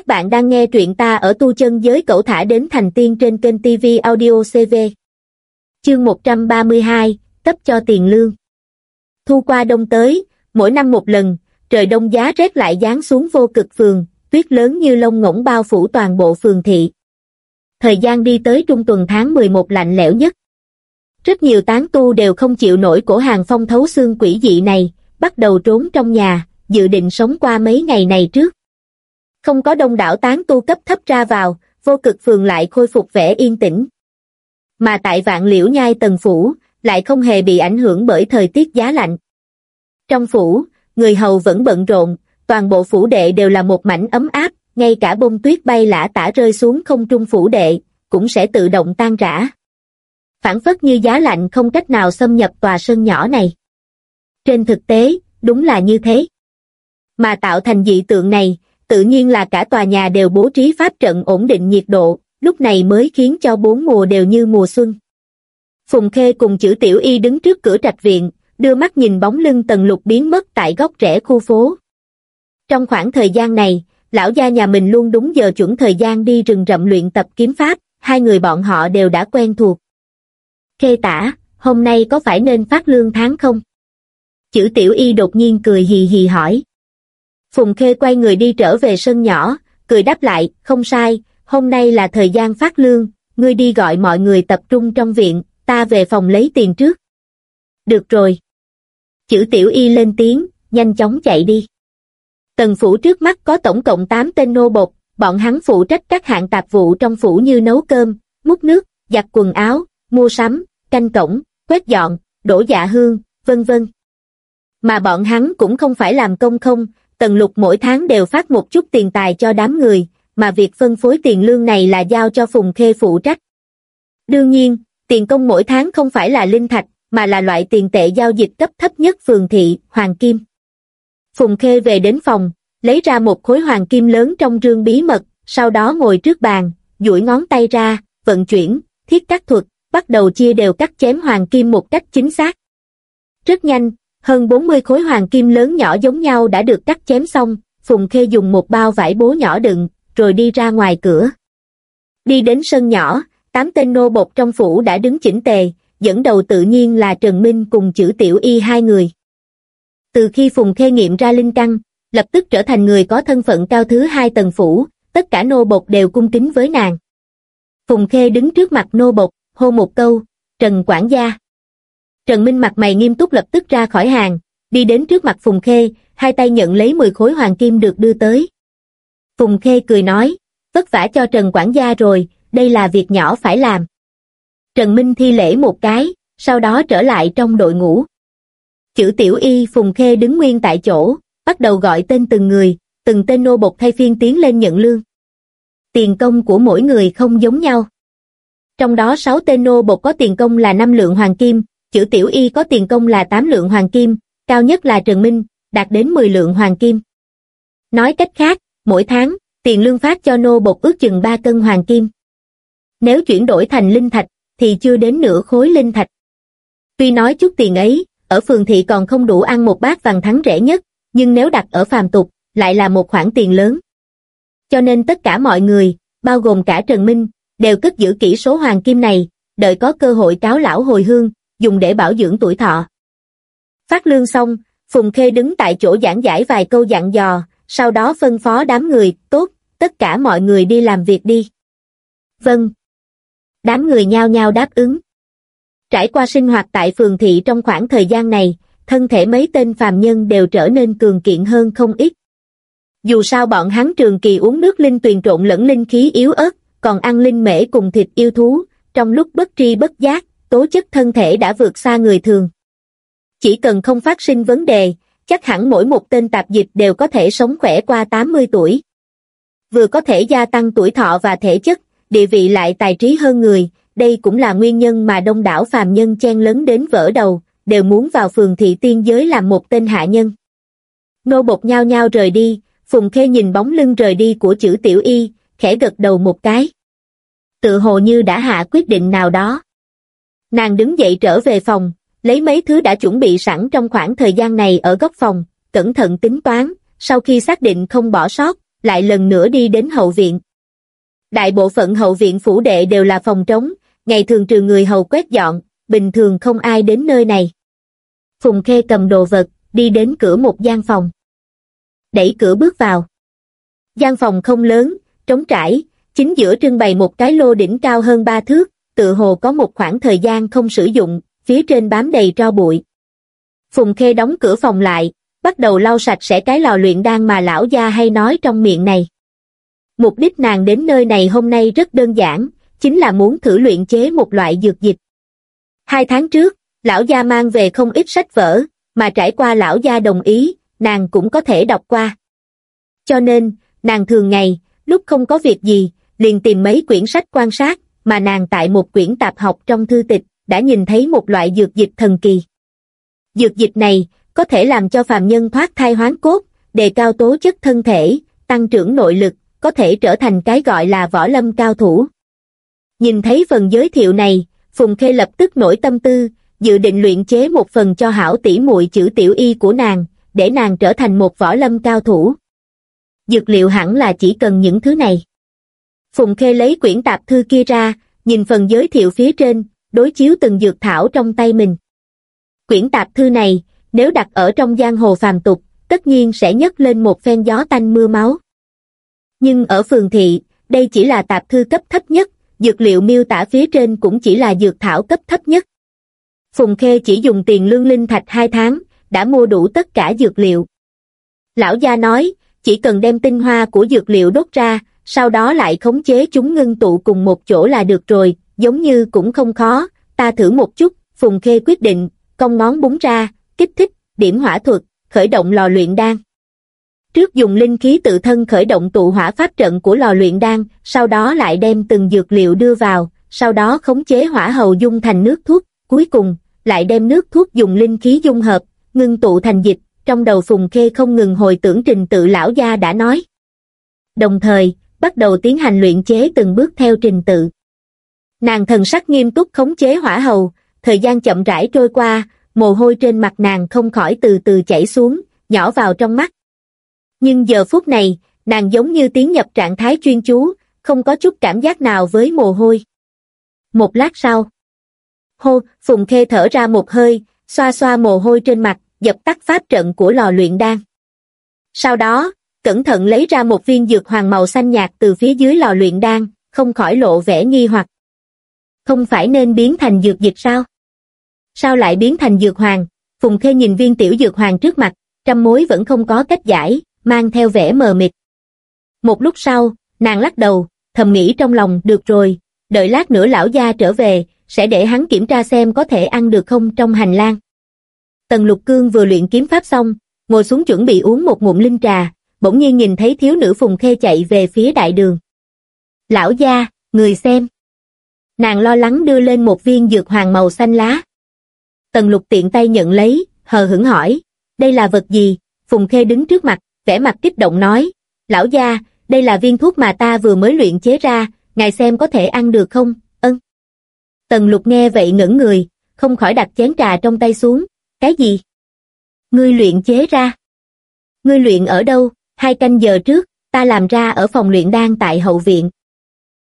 Các bạn đang nghe truyện ta ở tu chân giới cẩu thả đến thành tiên trên kênh TV Audio CV. Chương 132, cấp cho tiền lương. Thu qua đông tới, mỗi năm một lần, trời đông giá rét lại giáng xuống vô cực phường, tuyết lớn như lông ngỗng bao phủ toàn bộ phường thị. Thời gian đi tới trung tuần tháng 11 lạnh lẽo nhất. Rất nhiều tán tu đều không chịu nổi cổ hàng phong thấu xương quỷ dị này, bắt đầu trốn trong nhà, dự định sống qua mấy ngày này trước. Không có đông đảo tán tu cấp thấp ra vào, vô cực phường lại khôi phục vẻ yên tĩnh. Mà tại vạn liễu nhai tầng phủ, lại không hề bị ảnh hưởng bởi thời tiết giá lạnh. Trong phủ, người hầu vẫn bận rộn, toàn bộ phủ đệ đều là một mảnh ấm áp, ngay cả bông tuyết bay lả tả rơi xuống không trung phủ đệ, cũng sẽ tự động tan rã. Phản phất như giá lạnh không cách nào xâm nhập tòa sân nhỏ này. Trên thực tế, đúng là như thế. Mà tạo thành dị tượng này, tự nhiên là cả tòa nhà đều bố trí pháp trận ổn định nhiệt độ, lúc này mới khiến cho bốn mùa đều như mùa xuân. Phùng Khê cùng chữ tiểu y đứng trước cửa trạch viện, đưa mắt nhìn bóng lưng tần lục biến mất tại góc rẽ khu phố. Trong khoảng thời gian này, lão gia nhà mình luôn đúng giờ chuẩn thời gian đi rừng rậm luyện tập kiếm pháp, hai người bọn họ đều đã quen thuộc. Khê tả, hôm nay có phải nên phát lương tháng không? Chữ tiểu y đột nhiên cười hì hì hỏi. Phùng Khê quay người đi trở về sân nhỏ, cười đáp lại, không sai, hôm nay là thời gian phát lương, ngươi đi gọi mọi người tập trung trong viện, ta về phòng lấy tiền trước. Được rồi. Chữ tiểu y lên tiếng, nhanh chóng chạy đi. Tần phủ trước mắt có tổng cộng 8 tên nô bột, bọn hắn phụ trách các hạng tạp vụ trong phủ như nấu cơm, múc nước, giặt quần áo, mua sắm, canh cổng, quét dọn, đổ dạ hương, vân vân. Mà bọn hắn cũng không phải làm công không, Tần Lục mỗi tháng đều phát một chút tiền tài cho đám người, mà việc phân phối tiền lương này là giao cho Phùng Khê phụ trách. Đương nhiên, tiền công mỗi tháng không phải là linh thạch, mà là loại tiền tệ giao dịch cấp thấp nhất phường thị, hoàng kim. Phùng Khê về đến phòng, lấy ra một khối hoàng kim lớn trong rương bí mật, sau đó ngồi trước bàn, duỗi ngón tay ra, vận chuyển, thiết cắt thuật, bắt đầu chia đều cắt chém hoàng kim một cách chính xác. Rất nhanh, hơn 40 khối hoàng kim lớn nhỏ giống nhau đã được cắt chém xong, Phùng Khê dùng một bao vải bố nhỏ đựng, rồi đi ra ngoài cửa. Đi đến sân nhỏ, tám tên nô bột trong phủ đã đứng chỉnh tề, dẫn đầu tự nhiên là Trần Minh cùng chữ tiểu y hai người. Từ khi Phùng Khê nghiệm ra linh căn, lập tức trở thành người có thân phận cao thứ hai tầng phủ, tất cả nô bột đều cung kính với nàng. Phùng Khê đứng trước mặt nô bột, hô một câu, Trần Quản gia. Trần Minh mặt mày nghiêm túc lập tức ra khỏi hàng, đi đến trước mặt Phùng Khê, hai tay nhận lấy 10 khối hoàng kim được đưa tới. Phùng Khê cười nói, vất vả cho Trần quản gia rồi, đây là việc nhỏ phải làm. Trần Minh thi lễ một cái, sau đó trở lại trong đội ngũ. Chữ tiểu y Phùng Khê đứng nguyên tại chỗ, bắt đầu gọi tên từng người, từng tên nô bộc thay phiên tiến lên nhận lương. Tiền công của mỗi người không giống nhau. Trong đó 6 tên nô bộc có tiền công là 5 lượng hoàng kim, chữ tiểu y có tiền công là 8 lượng hoàng kim, cao nhất là Trần Minh, đạt đến 10 lượng hoàng kim. Nói cách khác, mỗi tháng, tiền lương phát cho nô bột ước chừng 3 cân hoàng kim. Nếu chuyển đổi thành linh thạch, thì chưa đến nửa khối linh thạch. Tuy nói chút tiền ấy, ở phường thị còn không đủ ăn một bát vàng thắng rẻ nhất, nhưng nếu đặt ở phàm tục, lại là một khoản tiền lớn. Cho nên tất cả mọi người, bao gồm cả Trần Minh, đều cất giữ kỹ số hoàng kim này, đợi có cơ hội cáo lão hồi hương, dùng để bảo dưỡng tuổi thọ. Phát lương xong, Phùng Khê đứng tại chỗ giảng giải vài câu dặn dò, sau đó phân phó đám người, tốt, tất cả mọi người đi làm việc đi. Vâng. Đám người nhao nhao đáp ứng. Trải qua sinh hoạt tại phường thị trong khoảng thời gian này, thân thể mấy tên phàm nhân đều trở nên cường kiện hơn không ít. Dù sao bọn hắn trường kỳ uống nước linh tuyền trộn lẫn linh khí yếu ớt, còn ăn linh mễ cùng thịt yêu thú, trong lúc bất tri bất giác, tố chất thân thể đã vượt xa người thường. Chỉ cần không phát sinh vấn đề, chắc hẳn mỗi một tên tạp dịch đều có thể sống khỏe qua 80 tuổi. Vừa có thể gia tăng tuổi thọ và thể chất, địa vị lại tài trí hơn người, đây cũng là nguyên nhân mà đông đảo phàm nhân chen lấn đến vỡ đầu, đều muốn vào phường thị tiên giới làm một tên hạ nhân. Nô bột nhao nhao rời đi, Phùng Khê nhìn bóng lưng rời đi của chữ tiểu y, khẽ gật đầu một cái. Tự hồ như đã hạ quyết định nào đó. Nàng đứng dậy trở về phòng, lấy mấy thứ đã chuẩn bị sẵn trong khoảng thời gian này ở góc phòng, cẩn thận tính toán, sau khi xác định không bỏ sót, lại lần nữa đi đến hậu viện. Đại bộ phận hậu viện phủ đệ đều là phòng trống, ngày thường trừ người hầu quét dọn, bình thường không ai đến nơi này. Phùng Khê cầm đồ vật, đi đến cửa một gian phòng. Đẩy cửa bước vào. Gian phòng không lớn, trống trải, chính giữa trưng bày một cái lô đỉnh cao hơn ba thước, tự hồ có một khoảng thời gian không sử dụng, phía trên bám đầy tro bụi. Phùng Khê đóng cửa phòng lại, bắt đầu lau sạch sẽ cái lò luyện đan mà lão gia hay nói trong miệng này. Mục đích nàng đến nơi này hôm nay rất đơn giản, chính là muốn thử luyện chế một loại dược dịch. Hai tháng trước, lão gia mang về không ít sách vở, mà trải qua lão gia đồng ý, nàng cũng có thể đọc qua. Cho nên, nàng thường ngày, lúc không có việc gì, liền tìm mấy quyển sách quan sát, mà nàng tại một quyển tạp học trong thư tịch, đã nhìn thấy một loại dược dịch thần kỳ. Dược dịch này, có thể làm cho phàm nhân thoát thai hoán cốt, đề cao tố chất thân thể, tăng trưởng nội lực, có thể trở thành cái gọi là võ lâm cao thủ. Nhìn thấy phần giới thiệu này, Phùng Khê lập tức nổi tâm tư, dự định luyện chế một phần cho hảo tỷ muội chữ tiểu y của nàng, để nàng trở thành một võ lâm cao thủ. Dược liệu hẳn là chỉ cần những thứ này. Phùng Khê lấy quyển tạp thư kia ra, nhìn phần giới thiệu phía trên, đối chiếu từng dược thảo trong tay mình. Quyển tạp thư này, nếu đặt ở trong giang hồ phàm tục, tất nhiên sẽ nhấc lên một phen gió tanh mưa máu. Nhưng ở phường thị, đây chỉ là tạp thư cấp thấp nhất, dược liệu miêu tả phía trên cũng chỉ là dược thảo cấp thấp nhất. Phùng Khê chỉ dùng tiền lương linh thạch hai tháng, đã mua đủ tất cả dược liệu. Lão gia nói, chỉ cần đem tinh hoa của dược liệu đốt ra, sau đó lại khống chế chúng ngưng tụ cùng một chỗ là được rồi, giống như cũng không khó, ta thử một chút, Phùng Khê quyết định, cong ngón búng ra, kích thích, điểm hỏa thuật, khởi động lò luyện đan. Trước dùng linh khí tự thân khởi động tụ hỏa pháp trận của lò luyện đan, sau đó lại đem từng dược liệu đưa vào, sau đó khống chế hỏa hầu dung thành nước thuốc, cuối cùng, lại đem nước thuốc dùng linh khí dung hợp, ngưng tụ thành dịch, trong đầu Phùng Khê không ngừng hồi tưởng trình tự lão gia đã nói. Đồng thời, bắt đầu tiến hành luyện chế từng bước theo trình tự. Nàng thần sắc nghiêm túc khống chế hỏa hầu, thời gian chậm rãi trôi qua, mồ hôi trên mặt nàng không khỏi từ từ chảy xuống, nhỏ vào trong mắt. Nhưng giờ phút này, nàng giống như tiến nhập trạng thái chuyên chú, không có chút cảm giác nào với mồ hôi. Một lát sau, hô, Phùng Khê thở ra một hơi, xoa xoa mồ hôi trên mặt, dập tắt pháp trận của lò luyện đan. Sau đó, cẩn thận lấy ra một viên dược hoàng màu xanh nhạt từ phía dưới lò luyện đan, không khỏi lộ vẻ nghi hoặc. Không phải nên biến thành dược dịch sao? Sao lại biến thành dược hoàng? Phùng Khê nhìn viên tiểu dược hoàng trước mặt, trăm mối vẫn không có cách giải, mang theo vẻ mờ mịt. Một lúc sau, nàng lắc đầu, thầm nghĩ trong lòng, được rồi, đợi lát nữa lão gia trở về, sẽ để hắn kiểm tra xem có thể ăn được không trong hành lang. Tần Lục Cương vừa luyện kiếm pháp xong, ngồi xuống chuẩn bị uống một ngụm linh trà, bỗng nhiên nhìn thấy thiếu nữ Phùng Khê chạy về phía đại đường. Lão gia, người xem. Nàng lo lắng đưa lên một viên dược hoàng màu xanh lá. Tần Lục tiện tay nhận lấy, hờ hững hỏi, đây là vật gì? Phùng Khê đứng trước mặt, vẻ mặt kích động nói, lão gia, đây là viên thuốc mà ta vừa mới luyện chế ra, ngài xem có thể ăn được không, ân. Tần lục nghe vậy ngẩn người, không khỏi đặt chén trà trong tay xuống, cái gì? Ngươi luyện chế ra? Ngươi luyện ở đâu? Hai canh giờ trước, ta làm ra ở phòng luyện đan tại hậu viện.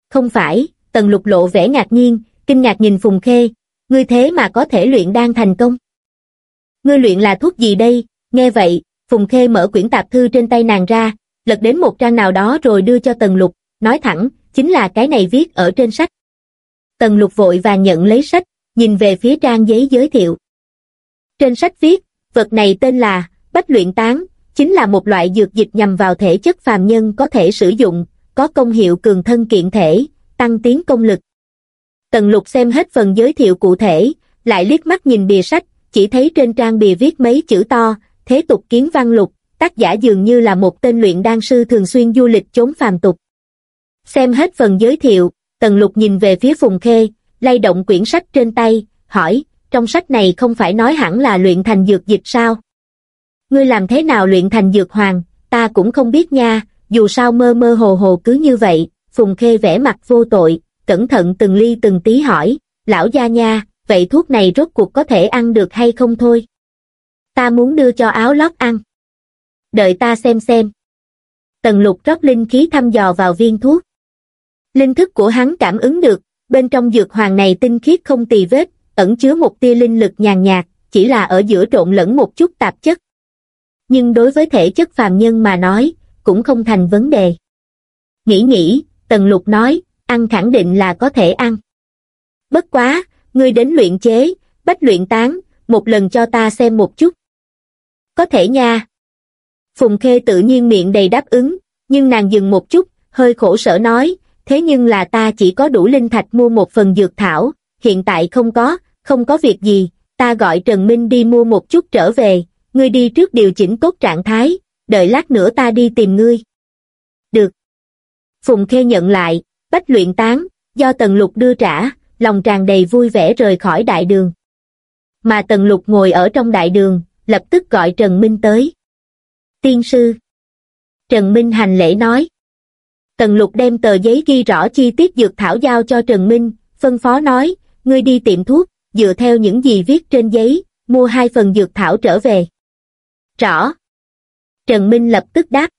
Không phải, tần lục lộ vẻ ngạc nhiên, kinh ngạc nhìn Phùng Khê, ngươi thế mà có thể luyện đan thành công. Ngươi luyện là thuốc gì đây? Nghe vậy, Phùng Khê mở quyển tạp thư trên tay nàng ra, lật đến một trang nào đó rồi đưa cho Tần Lục, nói thẳng, chính là cái này viết ở trên sách. Tần Lục vội và nhận lấy sách, nhìn về phía trang giấy giới thiệu. Trên sách viết, vật này tên là Bách luyện tán, chính là một loại dược dịch nhằm vào thể chất phàm nhân có thể sử dụng, có công hiệu cường thân kiện thể, tăng tiến công lực. Tần Lục xem hết phần giới thiệu cụ thể, lại liếc mắt nhìn bìa sách, chỉ thấy trên trang bìa viết mấy chữ to, thế tục kiến văn lục, tác giả dường như là một tên luyện đan sư thường xuyên du lịch chốn phàm tục. Xem hết phần giới thiệu, Tần Lục nhìn về phía Phùng Khê, lay động quyển sách trên tay, hỏi, trong sách này không phải nói hẳn là luyện thành dược dịch sao? Ngươi làm thế nào luyện thành dược hoàng, ta cũng không biết nha, dù sao mơ mơ hồ hồ cứ như vậy, Phùng Khê vẽ mặt vô tội, cẩn thận từng ly từng tí hỏi, lão gia nha, vậy thuốc này rốt cuộc có thể ăn được hay không thôi? ta muốn đưa cho áo lót ăn. Đợi ta xem xem. Tần lục rót linh khí thăm dò vào viên thuốc. Linh thức của hắn cảm ứng được, bên trong dược hoàng này tinh khiết không tì vết, ẩn chứa một tia linh lực nhàn nhạt, chỉ là ở giữa trộn lẫn một chút tạp chất. Nhưng đối với thể chất phàm nhân mà nói, cũng không thành vấn đề. Nghĩ nghĩ, Tần Lục nói, ăn khẳng định là có thể ăn. Bất quá, ngươi đến luyện chế, bách luyện tán, một lần cho ta xem một chút. Có thể nha. Phùng Khê tự nhiên miệng đầy đáp ứng, nhưng nàng dừng một chút, hơi khổ sở nói, thế nhưng là ta chỉ có đủ linh thạch mua một phần dược thảo, hiện tại không có, không có việc gì, ta gọi Trần Minh đi mua một chút trở về, ngươi đi trước điều chỉnh tốt trạng thái, đợi lát nữa ta đi tìm ngươi. Được. Phùng Khê nhận lại, bách luyện tán, do Tần Lục đưa trả, lòng tràn đầy vui vẻ rời khỏi đại đường. Mà Tần Lục ngồi ở trong đại đường, lập tức gọi Trần Minh tới. Tiên sư. Trần Minh hành lễ nói. Tần Lục đem tờ giấy ghi rõ chi tiết dược thảo giao cho Trần Minh, phân phó nói, ngươi đi tiệm thuốc, dựa theo những gì viết trên giấy, mua hai phần dược thảo trở về. Rõ. Trần Minh lập tức đáp.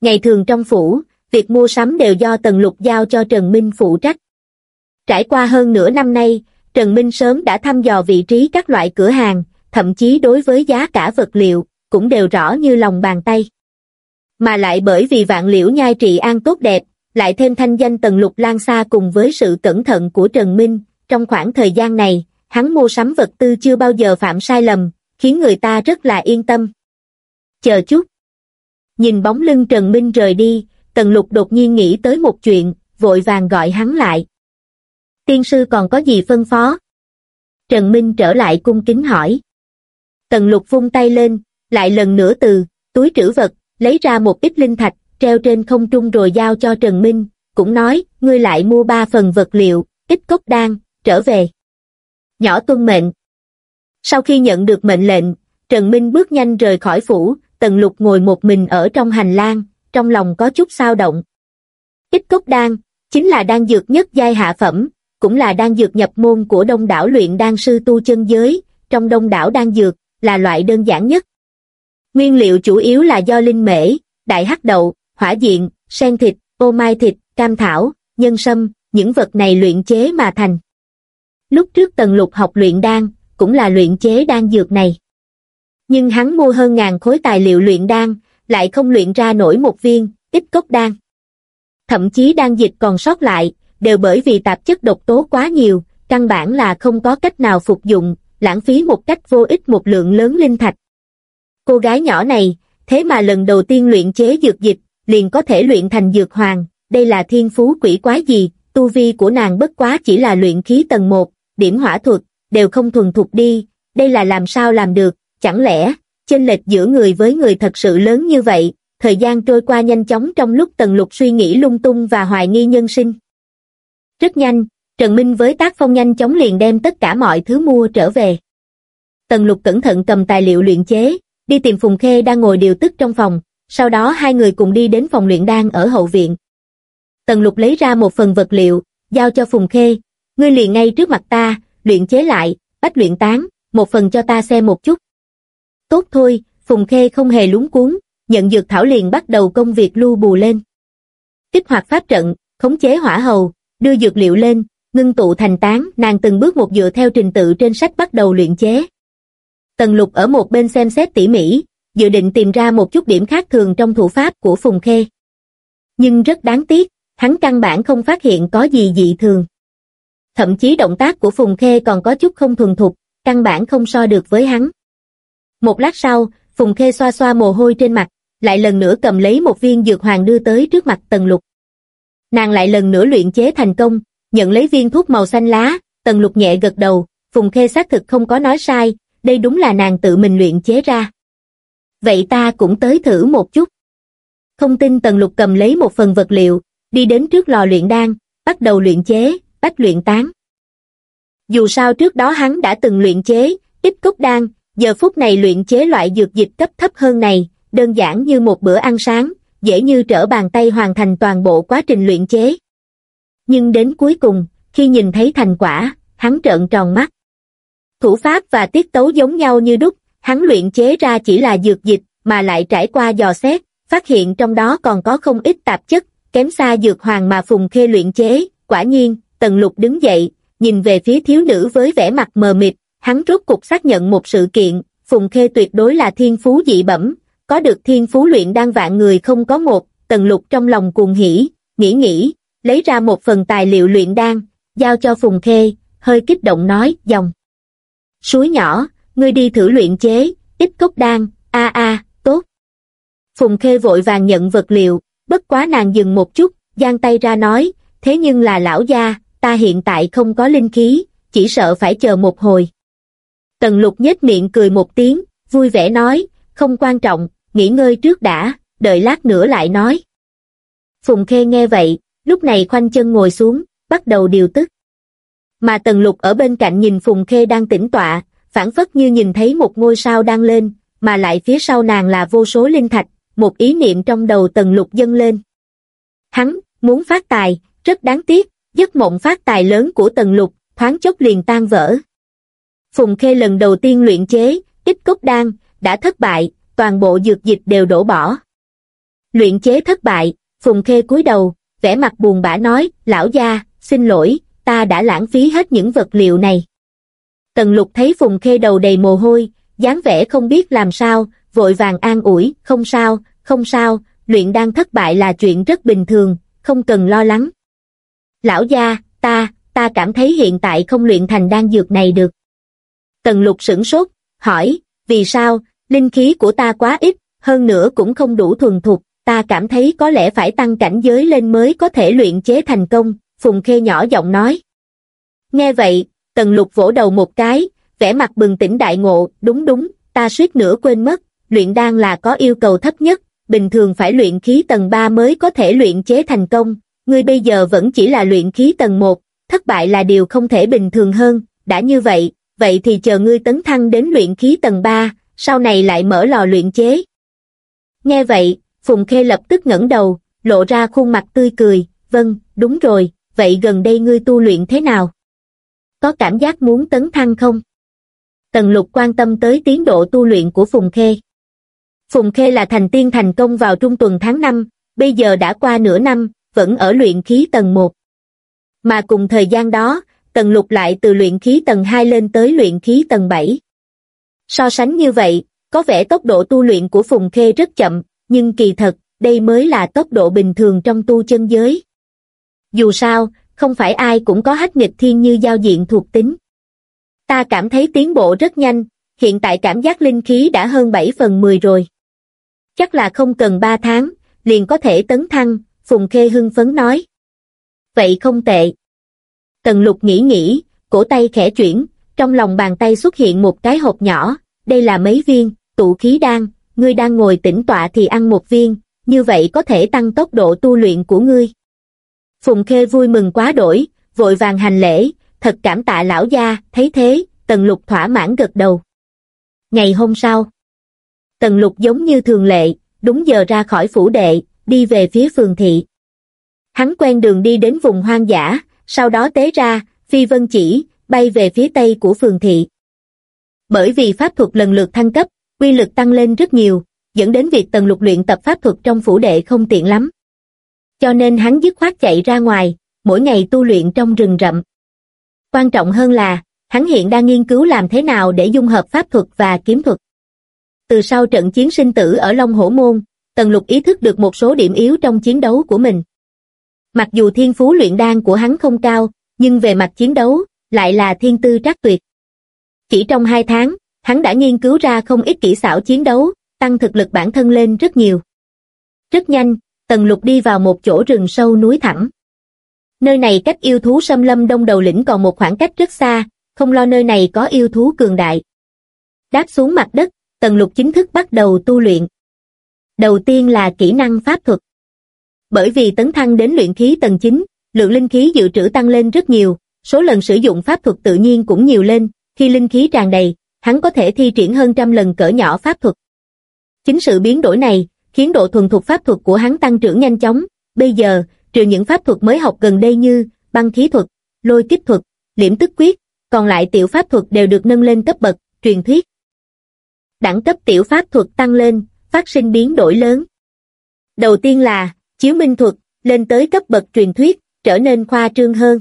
Ngày thường trong phủ, việc mua sắm đều do Tần Lục giao cho Trần Minh phụ trách. Trải qua hơn nửa năm nay, Trần Minh sớm đã thăm dò vị trí các loại cửa hàng, thậm chí đối với giá cả vật liệu, cũng đều rõ như lòng bàn tay. Mà lại bởi vì vạn liễu nhai trị an tốt đẹp, lại thêm thanh danh Tần Lục lan xa cùng với sự cẩn thận của Trần Minh, trong khoảng thời gian này, hắn mua sắm vật tư chưa bao giờ phạm sai lầm, khiến người ta rất là yên tâm. Chờ chút. Nhìn bóng lưng Trần Minh rời đi, Tần Lục đột nhiên nghĩ tới một chuyện, vội vàng gọi hắn lại. Tiên sư còn có gì phân phó? Trần Minh trở lại cung kính hỏi. Tần Lục vung tay lên, lại lần nữa từ, túi trữ vật, lấy ra một ít linh thạch, treo trên không trung rồi giao cho Trần Minh, cũng nói, ngươi lại mua ba phần vật liệu, ít cốc đan, trở về. Nhỏ tuân mệnh. Sau khi nhận được mệnh lệnh, Trần Minh bước nhanh rời khỏi phủ, Tần Lục ngồi một mình ở trong hành lang, trong lòng có chút sao động. Ít cốc đan, chính là đan dược nhất giai hạ phẩm, cũng là đan dược nhập môn của đông đảo luyện đan sư tu chân giới, trong đông đảo đan dược, là loại đơn giản nhất. Nguyên liệu chủ yếu là do linh mễ, đại hắc đậu, hỏa diện, sen thịt, ô mai thịt, cam thảo, nhân sâm, những vật này luyện chế mà thành. Lúc trước Tần Lục học luyện đan, cũng là luyện chế đan dược này. Nhưng hắn mua hơn ngàn khối tài liệu luyện đan, lại không luyện ra nổi một viên, ít cốc đan. Thậm chí đan dịch còn sót lại, đều bởi vì tạp chất độc tố quá nhiều, căn bản là không có cách nào phục dụng, lãng phí một cách vô ích một lượng lớn linh thạch. Cô gái nhỏ này, thế mà lần đầu tiên luyện chế dược dịch, liền có thể luyện thành dược hoàng, đây là thiên phú quỷ quái gì, tu vi của nàng bất quá chỉ là luyện khí tầng 1, điểm hỏa thuật, đều không thuần thục đi, đây là làm sao làm được, chẳng lẽ, chênh lệch giữa người với người thật sự lớn như vậy, thời gian trôi qua nhanh chóng trong lúc Tần Lục suy nghĩ lung tung và hoài nghi nhân sinh. Rất nhanh, Trần Minh với tác phong nhanh chóng liền đem tất cả mọi thứ mua trở về. Tần Lục cẩn thận cầm tài liệu luyện chế, đi tìm Phùng Khê đang ngồi điều tức trong phòng, sau đó hai người cùng đi đến phòng luyện đan ở hậu viện. Tần Lục lấy ra một phần vật liệu, giao cho Phùng Khê, ngươi liền ngay trước mặt ta, luyện chế lại, bách luyện tán, một phần cho ta xem một chút. Tốt thôi, Phùng Khê không hề lúng cuốn, nhận dược thảo liền bắt đầu công việc lưu bù lên. Kích hoạt pháp trận, khống chế hỏa hầu, đưa dược liệu lên, ngưng tụ thành tán, nàng từng bước một dựa theo trình tự trên sách bắt đầu luyện chế. Tần lục ở một bên xem xét tỉ mỉ, dự định tìm ra một chút điểm khác thường trong thủ pháp của Phùng Khê. Nhưng rất đáng tiếc, hắn căn bản không phát hiện có gì dị thường. Thậm chí động tác của Phùng Khê còn có chút không thuần thục, căn bản không so được với hắn. Một lát sau, Phùng Khê xoa xoa mồ hôi trên mặt, lại lần nữa cầm lấy một viên dược hoàng đưa tới trước mặt Tần Lục. Nàng lại lần nữa luyện chế thành công, nhận lấy viên thuốc màu xanh lá, Tần Lục nhẹ gật đầu, Phùng Khê xác thực không có nói sai, đây đúng là nàng tự mình luyện chế ra. Vậy ta cũng tới thử một chút. Không tin Tần Lục cầm lấy một phần vật liệu, đi đến trước lò luyện đan, bắt đầu luyện chế, bách luyện tán. Dù sao trước đó hắn đã từng luyện chế, ít cốc đan, giờ phút này luyện chế loại dược dịch cấp thấp hơn này, đơn giản như một bữa ăn sáng, dễ như trở bàn tay hoàn thành toàn bộ quá trình luyện chế. Nhưng đến cuối cùng, khi nhìn thấy thành quả, hắn trợn tròn mắt. Thủ pháp và tiết tấu giống nhau như đúc, hắn luyện chế ra chỉ là dược dịch, mà lại trải qua dò xét, phát hiện trong đó còn có không ít tạp chất, kém xa dược hoàng mà Phùng Khê luyện chế, quả nhiên, Tần Lục đứng dậy, nhìn về phía thiếu nữ với vẻ mặt mờ mịt, hắn rốt cục xác nhận một sự kiện, Phùng Khê tuyệt đối là thiên phú dị bẩm, có được thiên phú luyện đan vạn người không có một, Tần Lục trong lòng cuồng hỉ, nghĩ nghĩ, lấy ra một phần tài liệu luyện đan, giao cho Phùng Khê, hơi kích động nói, dòng. Suối nhỏ, ngươi đi thử luyện chế, ít cốc đan, a a, tốt. Phùng Khê vội vàng nhận vật liệu, bất quá nàng dừng một chút, giang tay ra nói, thế nhưng là lão gia, ta hiện tại không có linh khí, chỉ sợ phải chờ một hồi. Tần lục nhếch miệng cười một tiếng, vui vẻ nói, không quan trọng, nghỉ ngơi trước đã, đợi lát nữa lại nói. Phùng Khê nghe vậy, lúc này khoanh chân ngồi xuống, bắt đầu điều tức. Mà Tần Lục ở bên cạnh nhìn Phùng Khê đang tĩnh tọa, phản phất như nhìn thấy một ngôi sao đang lên, mà lại phía sau nàng là vô số linh thạch, một ý niệm trong đầu Tần Lục dâng lên. Hắn, muốn phát tài, rất đáng tiếc, giấc mộng phát tài lớn của Tần Lục, thoáng chốc liền tan vỡ. Phùng Khê lần đầu tiên luyện chế, ít cốc đan, đã thất bại, toàn bộ dược dịch đều đổ bỏ. Luyện chế thất bại, Phùng Khê cúi đầu, vẻ mặt buồn bã nói, lão gia, xin lỗi, ta đã lãng phí hết những vật liệu này. Tần lục thấy Phùng Khê đầu đầy mồ hôi, dáng vẻ không biết làm sao, vội vàng an ủi, không sao, không sao, luyện đang thất bại là chuyện rất bình thường, không cần lo lắng. Lão gia, ta, ta cảm thấy hiện tại không luyện thành đan dược này được. Tần lục sửng sốt, hỏi, vì sao, linh khí của ta quá ít, hơn nữa cũng không đủ thuần thục, ta cảm thấy có lẽ phải tăng cảnh giới lên mới có thể luyện chế thành công, Phùng Khê nhỏ giọng nói. Nghe vậy, Tần Lục vỗ đầu một cái, vẻ mặt bừng tỉnh đại ngộ, đúng đúng, ta suýt nữa quên mất, luyện đan là có yêu cầu thấp nhất, bình thường phải luyện khí tầng 3 mới có thể luyện chế thành công, ngươi bây giờ vẫn chỉ là luyện khí tầng 1, thất bại là điều không thể bình thường hơn, đã như vậy, vậy thì chờ ngươi tấn thăng đến luyện khí tầng 3, sau này lại mở lò luyện chế. Nghe vậy, Phùng Khê lập tức ngẩng đầu, lộ ra khuôn mặt tươi cười, vâng, đúng rồi, vậy gần đây ngươi tu luyện thế nào? Có cảm giác muốn tấn thăng không? Tần lục quan tâm tới tiến độ tu luyện của Phùng Khê. Phùng Khê là thành tiên thành công vào trung tuần tháng 5, bây giờ đã qua nửa năm, vẫn ở luyện khí tầng 1. Mà cùng thời gian đó, tần lục lại từ luyện khí tầng 2 lên tới luyện khí tầng 7. So sánh như vậy, có vẻ tốc độ tu luyện của Phùng Khê rất chậm, nhưng kỳ thật, đây mới là tốc độ bình thường trong tu chân giới. Dù sao, không phải ai cũng có hách nghịch thiên như giao diện thuộc tính. Ta cảm thấy tiến bộ rất nhanh, hiện tại cảm giác linh khí đã hơn 7 phần 10 rồi. Chắc là không cần 3 tháng, liền có thể tấn thăng, Phùng Khê hưng phấn nói. Vậy không tệ. Tần lục nghĩ nghĩ, cổ tay khẽ chuyển, trong lòng bàn tay xuất hiện một cái hộp nhỏ, đây là mấy viên, tụ khí đan, ngươi đang ngồi tĩnh tọa thì ăn một viên, như vậy có thể tăng tốc độ tu luyện của ngươi. Phùng Khê vui mừng quá đổi, vội vàng hành lễ, thật cảm tạ lão gia, thấy thế, Tần Lục thỏa mãn gật đầu. Ngày hôm sau, Tần Lục giống như thường lệ, đúng giờ ra khỏi phủ đệ, đi về phía phường thị. Hắn quen đường đi đến vùng hoang dã, sau đó tế ra, phi vân chỉ, bay về phía tây của phường thị. Bởi vì pháp thuật lần lượt thăng cấp, quy lực tăng lên rất nhiều, dẫn đến việc tần lục luyện tập pháp thuật trong phủ đệ không tiện lắm. Cho nên hắn dứt khoát chạy ra ngoài, mỗi ngày tu luyện trong rừng rậm. Quan trọng hơn là, hắn hiện đang nghiên cứu làm thế nào để dung hợp pháp thuật và kiếm thuật. Từ sau trận chiến sinh tử ở Long Hổ Môn, Tần Lục ý thức được một số điểm yếu trong chiến đấu của mình. Mặc dù thiên phú luyện đan của hắn không cao, nhưng về mặt chiến đấu, lại là thiên tư trắc tuyệt. Chỉ trong hai tháng, hắn đã nghiên cứu ra không ít kỹ xảo chiến đấu, tăng thực lực bản thân lên rất nhiều. Rất nhanh, Tần Lục đi vào một chỗ rừng sâu núi thẳm. Nơi này cách yêu thú xâm lâm đông đầu lĩnh còn một khoảng cách rất xa, không lo nơi này có yêu thú cường đại. Đáp xuống mặt đất, Tần Lục chính thức bắt đầu tu luyện. Đầu tiên là kỹ năng pháp thuật. Bởi vì tấn thăng đến luyện khí tầng 9, lượng linh khí dự trữ tăng lên rất nhiều, số lần sử dụng pháp thuật tự nhiên cũng nhiều lên, khi linh khí tràn đầy, hắn có thể thi triển hơn trăm lần cỡ nhỏ pháp thuật. Chính sự biến đổi này, khiến độ thuần thục pháp thuật của hắn tăng trưởng nhanh chóng, bây giờ, trừ những pháp thuật mới học gần đây như băng khí thuật, lôi kích thuật, liễm tức quyết, còn lại tiểu pháp thuật đều được nâng lên cấp bậc, truyền thuyết. Đẳng cấp tiểu pháp thuật tăng lên, phát sinh biến đổi lớn. Đầu tiên là, chiếu minh thuật, lên tới cấp bậc truyền thuyết, trở nên khoa trương hơn.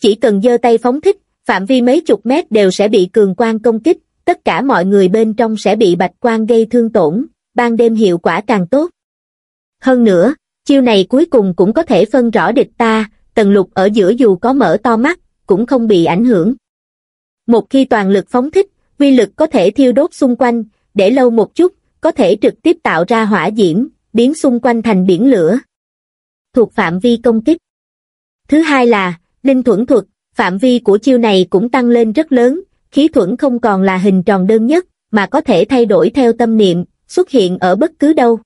Chỉ cần giơ tay phóng thích, phạm vi mấy chục mét đều sẽ bị cường quang công kích, tất cả mọi người bên trong sẽ bị bạch quang gây thương tổn, ban đêm hiệu quả càng tốt. Hơn nữa, chiêu này cuối cùng cũng có thể phân rõ địch ta, tần lục ở giữa dù có mở to mắt, cũng không bị ảnh hưởng. Một khi toàn lực phóng thích, quy lực có thể thiêu đốt xung quanh, để lâu một chút, có thể trực tiếp tạo ra hỏa diễm, biến xung quanh thành biển lửa. Thuộc phạm vi công kích. Thứ hai là, linh thuẫn thuật, phạm vi của chiêu này cũng tăng lên rất lớn, khí thuẫn không còn là hình tròn đơn nhất, mà có thể thay đổi theo tâm niệm, xuất hiện ở bất cứ đâu.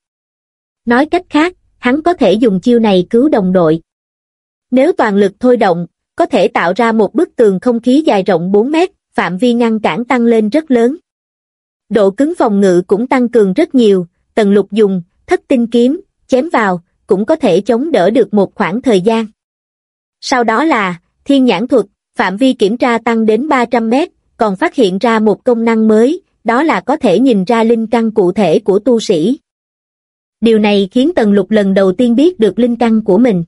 Nói cách khác, hắn có thể dùng chiêu này cứu đồng đội. Nếu toàn lực thôi động, có thể tạo ra một bức tường không khí dài rộng 4 mét, phạm vi ngăn cản tăng lên rất lớn. Độ cứng phòng ngự cũng tăng cường rất nhiều, tần lục dùng, thất tinh kiếm, chém vào, cũng có thể chống đỡ được một khoảng thời gian. Sau đó là, thiên nhãn thuật, phạm vi kiểm tra tăng đến 300 mét, còn phát hiện ra một công năng mới, đó là có thể nhìn ra linh căn cụ thể của tu sĩ. Điều này khiến Tần Lục lần đầu tiên biết được linh căn của mình.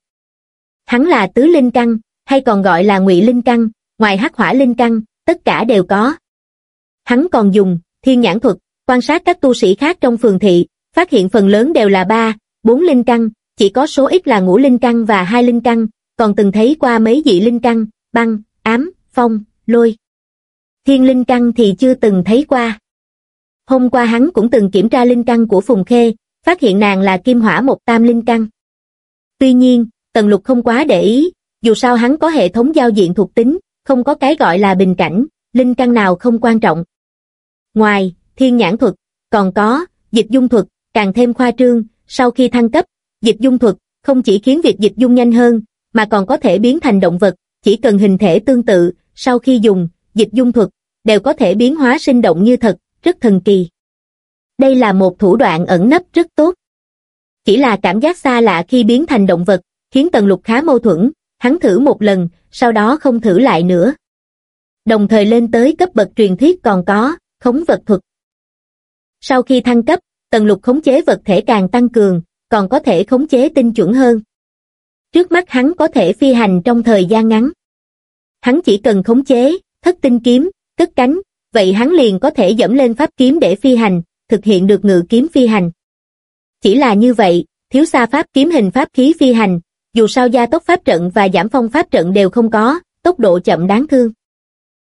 Hắn là tứ linh căn, hay còn gọi là ngụy linh căn, ngoài hắc hỏa linh căn, tất cả đều có. Hắn còn dùng thiên nhãn thuật, quan sát các tu sĩ khác trong phường thị, phát hiện phần lớn đều là ba, bốn linh căn, chỉ có số ít là ngũ linh căn và hai linh căn, còn từng thấy qua mấy dị linh căn, băng, ám, phong, lôi. Thiên linh căn thì chưa từng thấy qua. Hôm qua hắn cũng từng kiểm tra linh căn của Phùng Khê, phát hiện nàng là kim hỏa một tam linh căn. Tuy nhiên, Tần Lục không quá để ý, dù sao hắn có hệ thống giao diện thuộc tính, không có cái gọi là bình cảnh, linh căn nào không quan trọng. Ngoài, thiên nhãn thuật, còn có, dịch dung thuật, càng thêm khoa trương, sau khi thăng cấp, dịch dung thuật, không chỉ khiến việc dịch dung nhanh hơn, mà còn có thể biến thành động vật, chỉ cần hình thể tương tự, sau khi dùng, dịch dung thuật, đều có thể biến hóa sinh động như thật, rất thần kỳ. Đây là một thủ đoạn ẩn nấp rất tốt. Chỉ là cảm giác xa lạ khi biến thành động vật, khiến Tần Lục khá mâu thuẫn, hắn thử một lần, sau đó không thử lại nữa. Đồng thời lên tới cấp bậc truyền thuyết còn có, khống vật thuật. Sau khi thăng cấp, Tần Lục khống chế vật thể càng tăng cường, còn có thể khống chế tinh chuẩn hơn. Trước mắt hắn có thể phi hành trong thời gian ngắn. Hắn chỉ cần khống chế, thất tinh kiếm, cất cánh, vậy hắn liền có thể dẫm lên pháp kiếm để phi hành, thực hiện được ngự kiếm phi hành. Chỉ là như vậy, thiếu xa pháp kiếm hình pháp khí phi hành, dù sao gia tốc pháp trận và giảm phong pháp trận đều không có, tốc độ chậm đáng thương.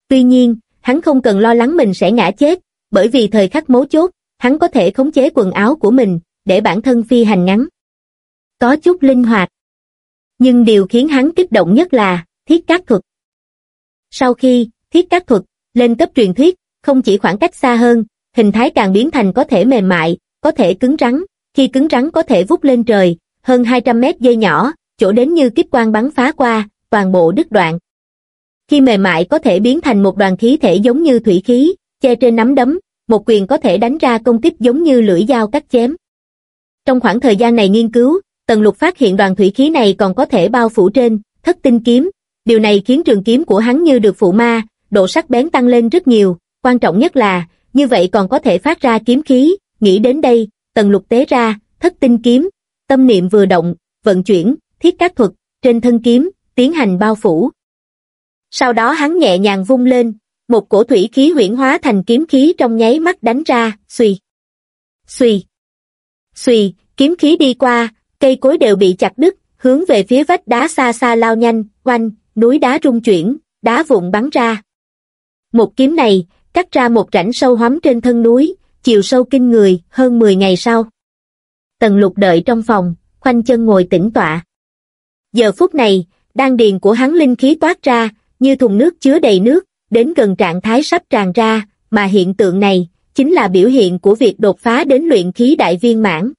Tuy nhiên, hắn không cần lo lắng mình sẽ ngã chết, bởi vì thời khắc mấu chốt, hắn có thể khống chế quần áo của mình, để bản thân phi hành ngắn. Có chút linh hoạt. Nhưng điều khiến hắn kích động nhất là, thiết cát thuật. Sau khi, thiết cát thuật, lên cấp truyền thuyết, không chỉ khoảng cách xa hơn, hình thái càng biến thành có thể mềm mại, có thể cứng rắn, khi cứng rắn có thể vút lên trời, hơn 200 mét dây nhỏ, chỗ đến như kích quang bắn phá qua, toàn bộ đứt đoạn. Khi mềm mại có thể biến thành một đoàn khí thể giống như thủy khí, che trên nắm đấm, một quyền có thể đánh ra công kích giống như lưỡi dao cắt chém. Trong khoảng thời gian này nghiên cứu, Tần Lục phát hiện đoàn thủy khí này còn có thể bao phủ trên, thất tinh kiếm. Điều này khiến trường kiếm của hắn như được phụ ma, độ sắc bén tăng lên rất nhiều, quan trọng nhất là, như vậy còn có thể phát ra kiếm khí, nghĩ đến đây, Tần Lục tế ra, thất tinh kiếm, tâm niệm vừa động, vận chuyển, thiết các thuật, trên thân kiếm, tiến hành bao phủ. Sau đó hắn nhẹ nhàng vung lên, một cổ thủy khí huyển hóa thành kiếm khí trong nháy mắt đánh ra, xùy. Xùy. Xùy, kiếm khí đi qua, cây cối đều bị chặt đứt, hướng về phía vách đá xa xa lao nhanh, quanh, núi đá rung chuyển, đá vụn bắn ra. Một kiếm này, cắt ra một rãnh sâu hoắm trên thân núi, chiều sâu kinh người, hơn 10 ngày sau. Tần lục đợi trong phòng, khoanh chân ngồi tĩnh tọa. Giờ phút này, đan điền của hắn linh khí toát ra, như thùng nước chứa đầy nước, đến gần trạng thái sắp tràn ra, mà hiện tượng này, chính là biểu hiện của việc đột phá đến luyện khí đại viên mãn.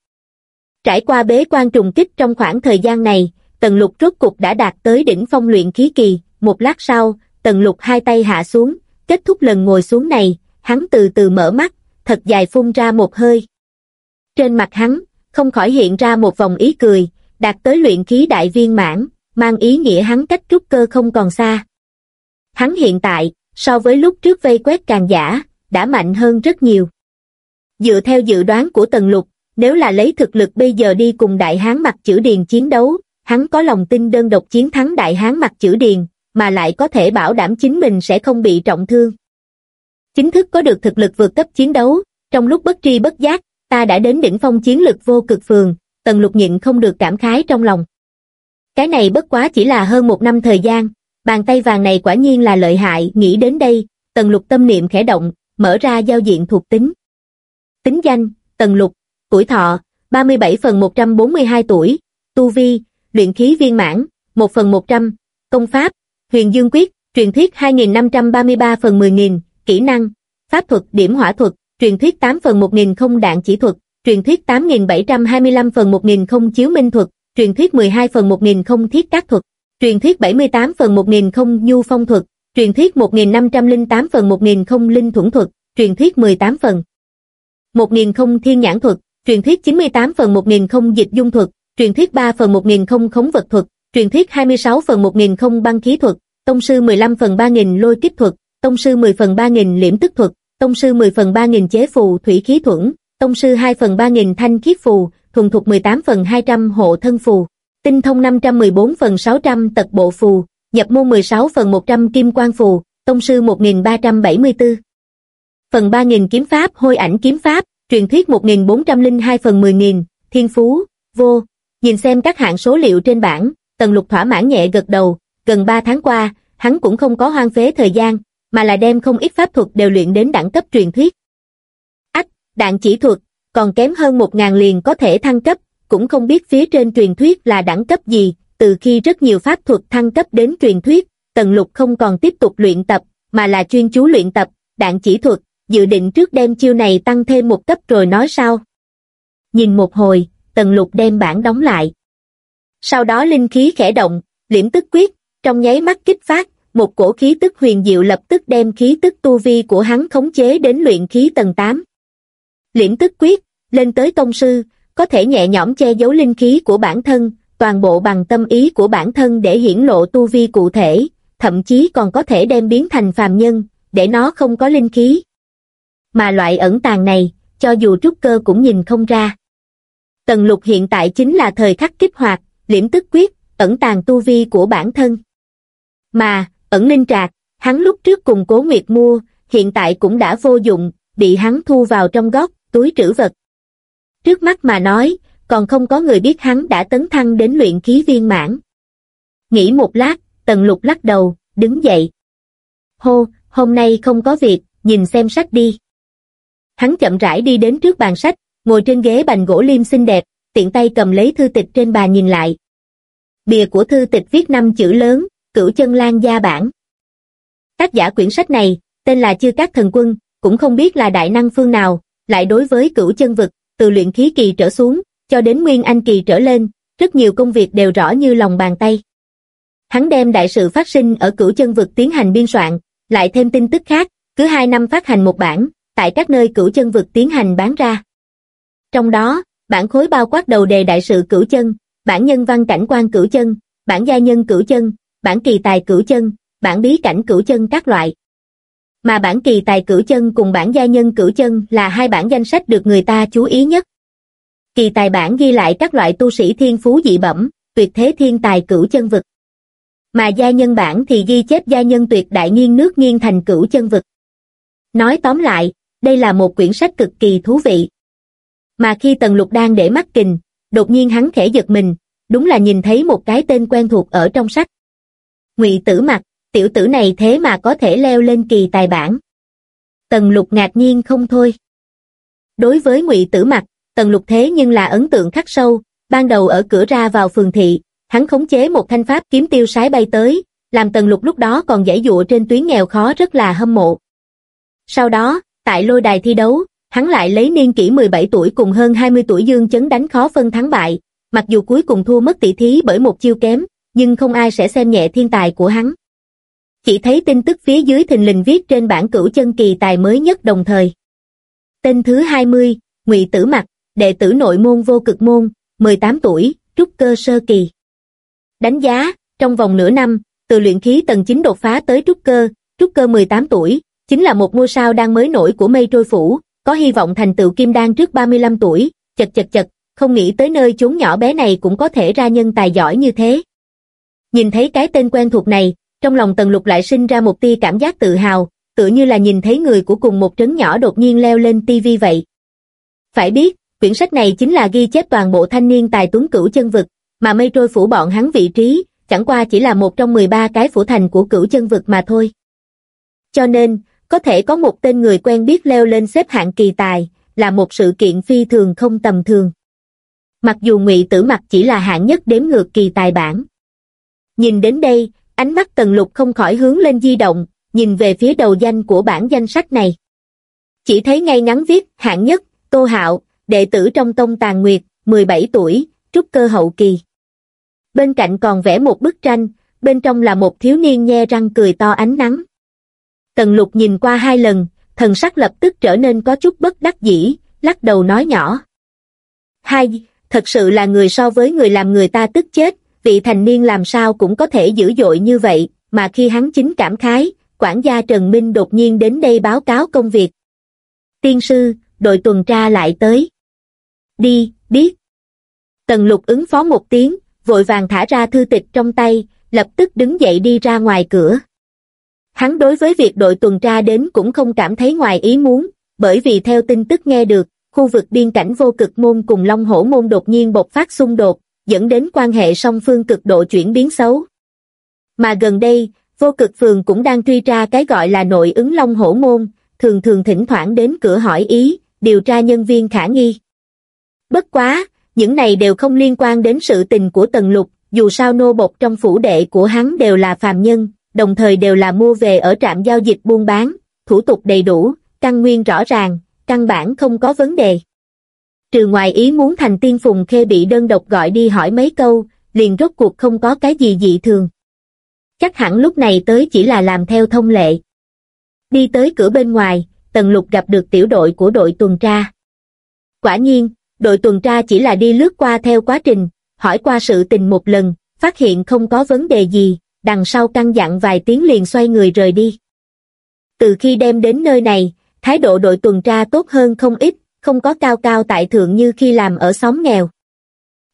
Trải qua bế quan trùng kích trong khoảng thời gian này, tần lục rốt cục đã đạt tới đỉnh phong luyện khí kỳ, một lát sau, tần lục hai tay hạ xuống, kết thúc lần ngồi xuống này, hắn từ từ mở mắt, thật dài phun ra một hơi. Trên mặt hắn, không khỏi hiện ra một vòng ý cười, đạt tới luyện khí đại viên mãn, mang ý nghĩa hắn cách trúc cơ không còn xa. Hắn hiện tại, so với lúc trước vây quét càng giả, đã mạnh hơn rất nhiều. Dựa theo dự đoán của Tần Lục, nếu là lấy thực lực bây giờ đi cùng đại hán mặt chữ điền chiến đấu, hắn có lòng tin đơn độc chiến thắng đại hán mặt chữ điền, mà lại có thể bảo đảm chính mình sẽ không bị trọng thương. Chính thức có được thực lực vượt cấp chiến đấu, trong lúc bất tri bất giác, ta đã đến đỉnh phong chiến lực vô cực phường, tần lục nhịn không được cảm khái trong lòng. Cái này bất quá chỉ là hơn một năm thời gian, bàn tay vàng này quả nhiên là lợi hại, nghĩ đến đây, tần lục tâm niệm khẽ động, mở ra giao diện thuộc tính. Tính danh, tần lục, tuổi thọ, 37 phần 142 tuổi, tu vi, luyện khí viên mãn, 1 phần 100, công pháp, huyền dương quyết, truyền thuyết 2533 phần 10.000, kỹ năng, pháp thuật điểm hỏa thuật, truyền thuyết 8 phần 1.000 không đạn chỉ thuật, truyền thuyết 8.725 phần 1.000 không chiếu minh thuật, truyền thuyết 12 phần 1.000 không thiết các thuật, truyền thuyết 78 phần 1000 không nhu phong thuật, truyền thuyết 1508 phần 1000 không linh thuẫn thuật, truyền thuyết 18 phần 1000 không thiên nhãn thuật, truyền thuyết 98 phần 1000 không dịch dung thuật, truyền thuyết 3 phần 1000 không khống vật thuật, truyền thuyết 26 phần 1000 không băng khí thuật, tông sư 15 phần 3000 lôi kích thuật, tông sư 10 phần 3000 liễm tức thuật, tông sư 10 phần 3000 chế phù thủy khí thuẫn, tông sư 2 phần 3000 thanh khiết phù, thuần thục 18 phần 200 hộ thân phù, tinh thông 514 phần 600 tật bộ phù, nhập môn 16 phần 100 kim quan phù, tông sư 1374. Phần 3000 kiếm pháp hôi ảnh kiếm pháp, truyền thuyết 1402 phần 10000, thiên phú, vô. Nhìn xem các hạng số liệu trên bảng, Tần Lục thỏa mãn nhẹ gật đầu, gần 3 tháng qua, hắn cũng không có hoang phế thời gian, mà là đem không ít pháp thuật đều luyện đến đẳng cấp truyền thuyết. Ách, đạn chỉ thuật, còn kém hơn 1000 liền có thể thăng cấp, cũng không biết phía trên truyền thuyết là đẳng cấp gì, từ khi rất nhiều pháp thuật thăng cấp đến truyền thuyết, Tần Lục không còn tiếp tục luyện tập, mà là chuyên chú luyện tập, đạn chỉ thuật, dự định trước đem chiêu này tăng thêm một cấp rồi nói sao. Nhìn một hồi, Tần Lục đem bản đóng lại. Sau đó linh khí khẽ động, liễm tức quyết, trong nháy mắt kích phát, một cổ khí tức huyền diệu lập tức đem khí tức tu vi của hắn khống chế đến luyện khí tầng 8. Liễm tức quyết, lên tới tông sư, có thể nhẹ nhõm che giấu linh khí của bản thân, toàn bộ bằng tâm ý của bản thân để hiển lộ tu vi cụ thể, thậm chí còn có thể đem biến thành phàm nhân, để nó không có linh khí. Mà loại ẩn tàng này, cho dù trúc cơ cũng nhìn không ra. Tần lục hiện tại chính là thời khắc kích hoạt, liễm tức quyết, ẩn tàng tu vi của bản thân. Mà, ẩn linh trạc, hắn lúc trước cùng cố nguyệt mua, hiện tại cũng đã vô dụng, bị hắn thu vào trong góc, túi trữ vật. Trước mắt mà nói, còn không có người biết hắn đã tấn thăng đến luyện khí viên mãn. Nghĩ một lát, tần lục lắc đầu, đứng dậy. Hô, hôm nay không có việc, nhìn xem sách đi. Hắn chậm rãi đi đến trước bàn sách, ngồi trên ghế bành gỗ liêm xinh đẹp, tiện tay cầm lấy thư tịch trên bàn nhìn lại. Bìa của thư tịch viết năm chữ lớn, cửu chân lan gia bản. Tác giả quyển sách này, tên là Chư Các Thần Quân, cũng không biết là đại năng phương nào, lại đối với cửu chân vực, từ luyện khí kỳ trở xuống, cho đến nguyên anh kỳ trở lên, rất nhiều công việc đều rõ như lòng bàn tay. Hắn đem đại sự phát sinh ở cửu chân vực tiến hành biên soạn, lại thêm tin tức khác, cứ hai năm phát hành một bản, tại các nơi cửu chân vực tiến hành bán ra. Trong đó, bản khối bao quát đầu đề đại sự cửu chân, bản nhân văn cảnh quan cửu chân, bản gia nhân cửu chân, bản kỳ tài cửu chân, bản bí cảnh cửu chân các loại. Mà bản kỳ tài cửu chân cùng bản gia nhân cửu chân là hai bản danh sách được người ta chú ý nhất. Kỳ tài bản ghi lại các loại tu sĩ thiên phú dị bẩm, tuyệt thế thiên tài cửu chân vực. Mà gia nhân bản thì ghi chép gia nhân tuyệt đại nghiên nước nghiên thành cửu chân vực. Nói tóm lại, đây là một quyển sách cực kỳ thú vị. Mà khi Tần Lục đang để mắt kình, đột nhiên hắn khẽ giật mình, đúng là nhìn thấy một cái tên quen thuộc ở trong sách. Ngụy Tử Mặc, tiểu tử này thế mà có thể leo lên kỳ tài bản. Tần Lục ngạc nhiên không thôi. Đối với Ngụy Tử Mặc, Tần Lục thế nhưng là ấn tượng khắc sâu, ban đầu ở cửa ra vào phường thị, hắn khống chế một thanh pháp kiếm tiêu sái bay tới, làm Tần Lục lúc đó còn giải dụa trên tuyến nghèo khó rất là hâm mộ. Sau đó, tại lôi đài thi đấu, hắn lại lấy niên kỷ 17 tuổi cùng hơn 20 tuổi Dương Chấn đánh khó phân thắng bại, mặc dù cuối cùng thua mất tỷ thí bởi một chiêu kém, nhưng không ai sẽ xem nhẹ thiên tài của hắn. Chỉ thấy tin tức phía dưới thình lình viết trên bản cửu chân kỳ tài mới nhất đồng thời. Tên thứ 20, Ngụy Tử Mặc, đệ tử nội môn vô cực môn, 18 tuổi, trúc cơ sơ kỳ. Đánh giá, trong vòng nửa năm, từ luyện khí tầng 9 đột phá tới trúc cơ, trúc cơ 18 tuổi, chính là một ngôi sao đang mới nổi của mây trôi phủ, có hy vọng thành tựu kim đan trước 35 tuổi, chật chật chật, không nghĩ tới nơi chốn nhỏ bé này cũng có thể ra nhân tài giỏi như thế. Nhìn thấy cái tên quen thuộc này, trong lòng Tần Lục lại sinh ra một tia cảm giác tự hào, tựa như là nhìn thấy người của cùng một trấn nhỏ đột nhiên leo lên tivi vậy. Phải biết, quyển sách này chính là ghi chép toàn bộ thanh niên tài tuấn cửu chân vực, mà mây trôi phủ bọn hắn vị trí, chẳng qua chỉ là một trong 13 cái phủ thành của cửu chân vực mà thôi. Cho nên, có thể có một tên người quen biết leo lên xếp hạng kỳ tài, là một sự kiện phi thường không tầm thường. Mặc dù ngụy tử mặt chỉ là hạng nhất đếm ngược kỳ tài bản. Nhìn đến đây, ánh mắt tần lục không khỏi hướng lên di động, nhìn về phía đầu danh của bản danh sách này. Chỉ thấy ngay ngắn viết, hạng nhất, Tô Hạo, đệ tử trong tông tàn nguyệt, 17 tuổi, trúc cơ hậu kỳ. Bên cạnh còn vẽ một bức tranh, bên trong là một thiếu niên nhe răng cười to ánh nắng. Tần lục nhìn qua hai lần, thần sắc lập tức trở nên có chút bất đắc dĩ, lắc đầu nói nhỏ. Hai, thật sự là người so với người làm người ta tức chết, vị thành niên làm sao cũng có thể dữ dội như vậy, mà khi hắn chính cảm khái, quản gia Trần Minh đột nhiên đến đây báo cáo công việc. Tiên sư, đội tuần tra lại tới. Đi, biết. Tần lục ứng phó một tiếng, vội vàng thả ra thư tịch trong tay, lập tức đứng dậy đi ra ngoài cửa. Hắn đối với việc đội tuần tra đến cũng không cảm thấy ngoài ý muốn, bởi vì theo tin tức nghe được, khu vực biên cảnh vô cực môn cùng Long Hổ môn đột nhiên bộc phát xung đột, dẫn đến quan hệ song phương cực độ chuyển biến xấu. Mà gần đây, vô cực phường cũng đang truy tra cái gọi là nội ứng Long Hổ môn, thường thường thỉnh thoảng đến cửa hỏi ý, điều tra nhân viên khả nghi. Bất quá, những này đều không liên quan đến sự tình của Tần Lục, dù sao nô bộc trong phủ đệ của hắn đều là phàm nhân, đồng thời đều là mua về ở trạm giao dịch buôn bán, thủ tục đầy đủ, căn nguyên rõ ràng, căn bản không có vấn đề. Trừ ngoài ý muốn thành tiên phùng khê bị đơn độc gọi đi hỏi mấy câu, liền rốt cuộc không có cái gì dị thường. Chắc hẳn lúc này tới chỉ là làm theo thông lệ. Đi tới cửa bên ngoài, Tần Lục gặp được tiểu đội của đội tuần tra. Quả nhiên, đội tuần tra chỉ là đi lướt qua theo quá trình, hỏi qua sự tình một lần, phát hiện không có vấn đề gì, đằng sau căn dặn vài tiếng liền xoay người rời đi. Từ khi đem đến nơi này, thái độ đội tuần tra tốt hơn không ít, không có cao cao tại thượng như khi làm ở xóm nghèo.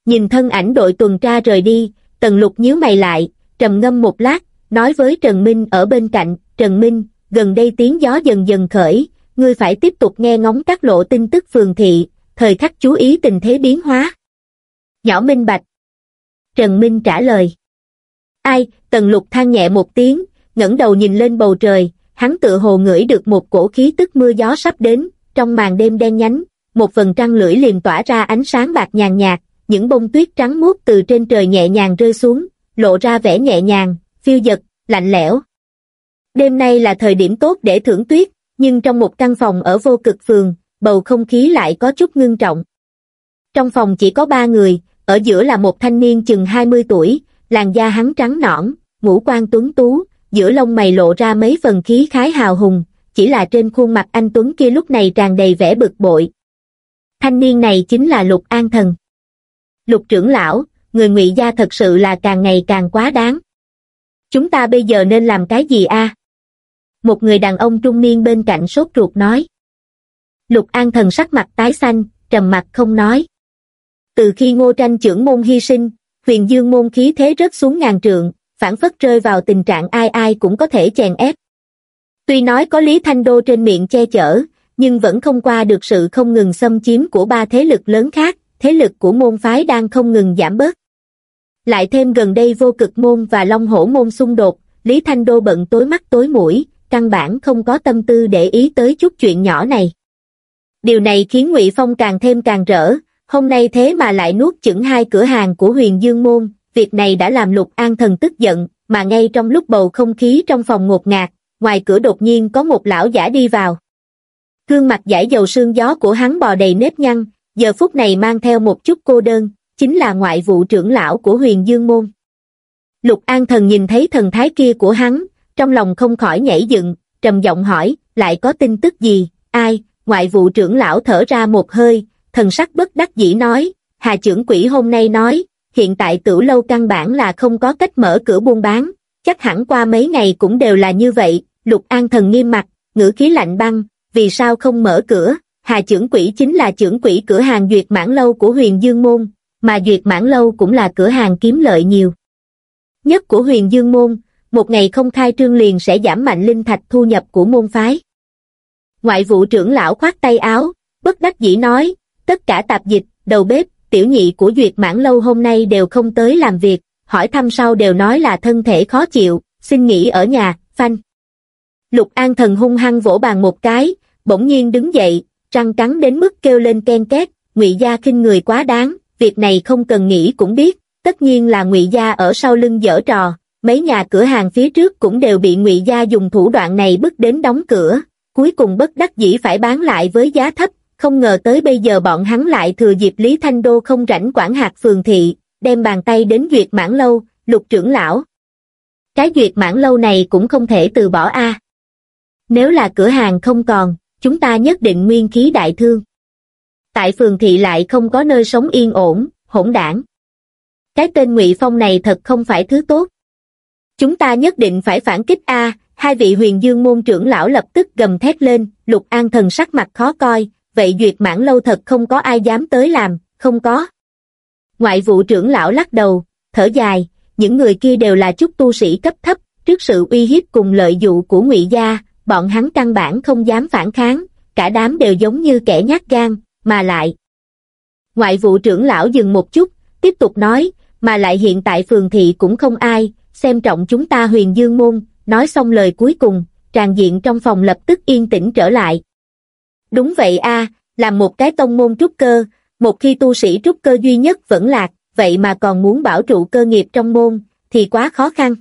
Nhìn thân ảnh đội tuần tra rời đi, Tần Lục nhíu mày lại, trầm ngâm một lát, nói với Trần Minh ở bên cạnh, Trần Minh, gần đây tiếng gió dần dần khởi, ngươi phải tiếp tục nghe ngóng các lộ tin tức phường thị, thời khắc chú ý tình thế biến hóa. Nhỏ Minh Bạch. Trần Minh trả lời. Ai, Tần Lục than nhẹ một tiếng, ngẩng đầu nhìn lên bầu trời, hắn tự hồ ngửi được một cổ khí tức mưa gió sắp đến, trong màn đêm đen nhánh, một phần trăng lưỡi liền tỏa ra ánh sáng bạc nhàn nhạt, những bông tuyết trắng muốt từ trên trời nhẹ nhàng rơi xuống, lộ ra vẻ nhẹ nhàng, phiêu dật, lạnh lẽo. Đêm nay là thời điểm tốt để thưởng tuyết, nhưng trong một căn phòng ở vô cực phường, bầu không khí lại có chút ngưng trọng. Trong phòng chỉ có ba người, ở giữa là một thanh niên chừng 20 tuổi, làn da hắn trắng nõn, ngũ quan tuấn tú, giữa lông mày lộ ra mấy phần khí khái hào hùng, chỉ là trên khuôn mặt anh Tuấn kia lúc này tràn đầy vẻ bực bội. Thanh niên này chính là Lục An Thần. Lục trưởng lão, người ngụy gia thật sự là càng ngày càng quá đáng. Chúng ta bây giờ nên làm cái gì a? Một người đàn ông trung niên bên cạnh sốt ruột nói. Lục An Thần sắc mặt tái xanh, trầm mặt không nói. Từ khi ngô tranh trưởng môn hy sinh, huyền dương môn khí thế rớt xuống ngàn trượng, phản phất rơi vào tình trạng ai ai cũng có thể chèn ép. Tuy nói có Lý Thanh Đô trên miệng che chở, nhưng vẫn không qua được sự không ngừng xâm chiếm của ba thế lực lớn khác, thế lực của môn phái đang không ngừng giảm bớt. Lại thêm gần đây vô cực môn và long hổ môn xung đột, Lý Thanh Đô bận tối mắt tối mũi, căn bản không có tâm tư để ý tới chút chuyện nhỏ này. Điều này khiến Ngụy Phong càng thêm càng rỡ, hôm nay thế mà lại nuốt chửng hai cửa hàng của huyền dương môn, việc này đã làm lục an thần tức giận, mà ngay trong lúc bầu không khí trong phòng ngột ngạt, ngoài cửa đột nhiên có một lão giả đi vào. Gương mặt giải dầu sương gió của hắn bò đầy nếp nhăn, giờ phút này mang theo một chút cô đơn, chính là ngoại vụ trưởng lão của huyền dương môn. Lục An Thần nhìn thấy thần thái kia của hắn, trong lòng không khỏi nhảy dựng, trầm giọng hỏi, lại có tin tức gì, ai, ngoại vụ trưởng lão thở ra một hơi, thần sắc bất đắc dĩ nói, Hà trưởng quỷ hôm nay nói, hiện tại tử lâu căn bản là không có cách mở cửa buôn bán, chắc hẳn qua mấy ngày cũng đều là như vậy, Lục An Thần nghiêm mặt, ngữ khí lạnh băng, vì sao không mở cửa, Hà trưởng quỹ chính là trưởng quỹ cửa hàng Duyệt Mãn Lâu của huyền Dương Môn, mà Duyệt Mãn Lâu cũng là cửa hàng kiếm lợi nhiều. Nhất của huyền Dương Môn, một ngày không khai trương liền sẽ giảm mạnh linh thạch thu nhập của môn phái. Ngoại vụ trưởng lão khoát tay áo, bất đắc dĩ nói, tất cả tạp dịch, đầu bếp, tiểu nhị của Duyệt Mãn Lâu hôm nay đều không tới làm việc, hỏi thăm sau đều nói là thân thể khó chịu, xin nghỉ ở nhà, phanh. Lục An Thần hung hăng vỗ bàn một cái, bỗng nhiên đứng dậy, răng cắn đến mức kêu lên ken két, ngụy gia khinh người quá đáng, việc này không cần nghĩ cũng biết, tất nhiên là ngụy gia ở sau lưng dở trò, mấy nhà cửa hàng phía trước cũng đều bị ngụy gia dùng thủ đoạn này bức đến đóng cửa, cuối cùng bất đắc dĩ phải bán lại với giá thấp, không ngờ tới bây giờ bọn hắn lại thừa dịp Lý Thanh Đô không rảnh quản hạt phường thị, đem bàn tay đến duyệt mãn lâu, lục trưởng lão. Cái duyệt mãn lâu này cũng không thể từ bỏ a. Nếu là cửa hàng không còn, chúng ta nhất định nguyên khí đại thương. Tại phường thị lại không có nơi sống yên ổn, hỗn đảng. Cái tên ngụy Phong này thật không phải thứ tốt. Chúng ta nhất định phải phản kích A, hai vị huyền dương môn trưởng lão lập tức gầm thét lên, lục an thần sắc mặt khó coi, vậy duyệt mãn lâu thật không có ai dám tới làm, không có. Ngoại vụ trưởng lão lắc đầu, thở dài, những người kia đều là chút tu sĩ cấp thấp, trước sự uy hiếp cùng lợi dụ của ngụy gia, bọn hắn căn bản không dám phản kháng, cả đám đều giống như kẻ nhát gan, mà lại. Ngoại vụ trưởng lão dừng một chút, tiếp tục nói, mà lại hiện tại phường thị cũng không ai, xem trọng chúng ta huyền dương môn, nói xong lời cuối cùng, tràn diện trong phòng lập tức yên tĩnh trở lại. Đúng vậy a, làm một cái tông môn trúc cơ, một khi tu sĩ trúc cơ duy nhất vẫn lạc, vậy mà còn muốn bảo trụ cơ nghiệp trong môn, thì quá khó khăn.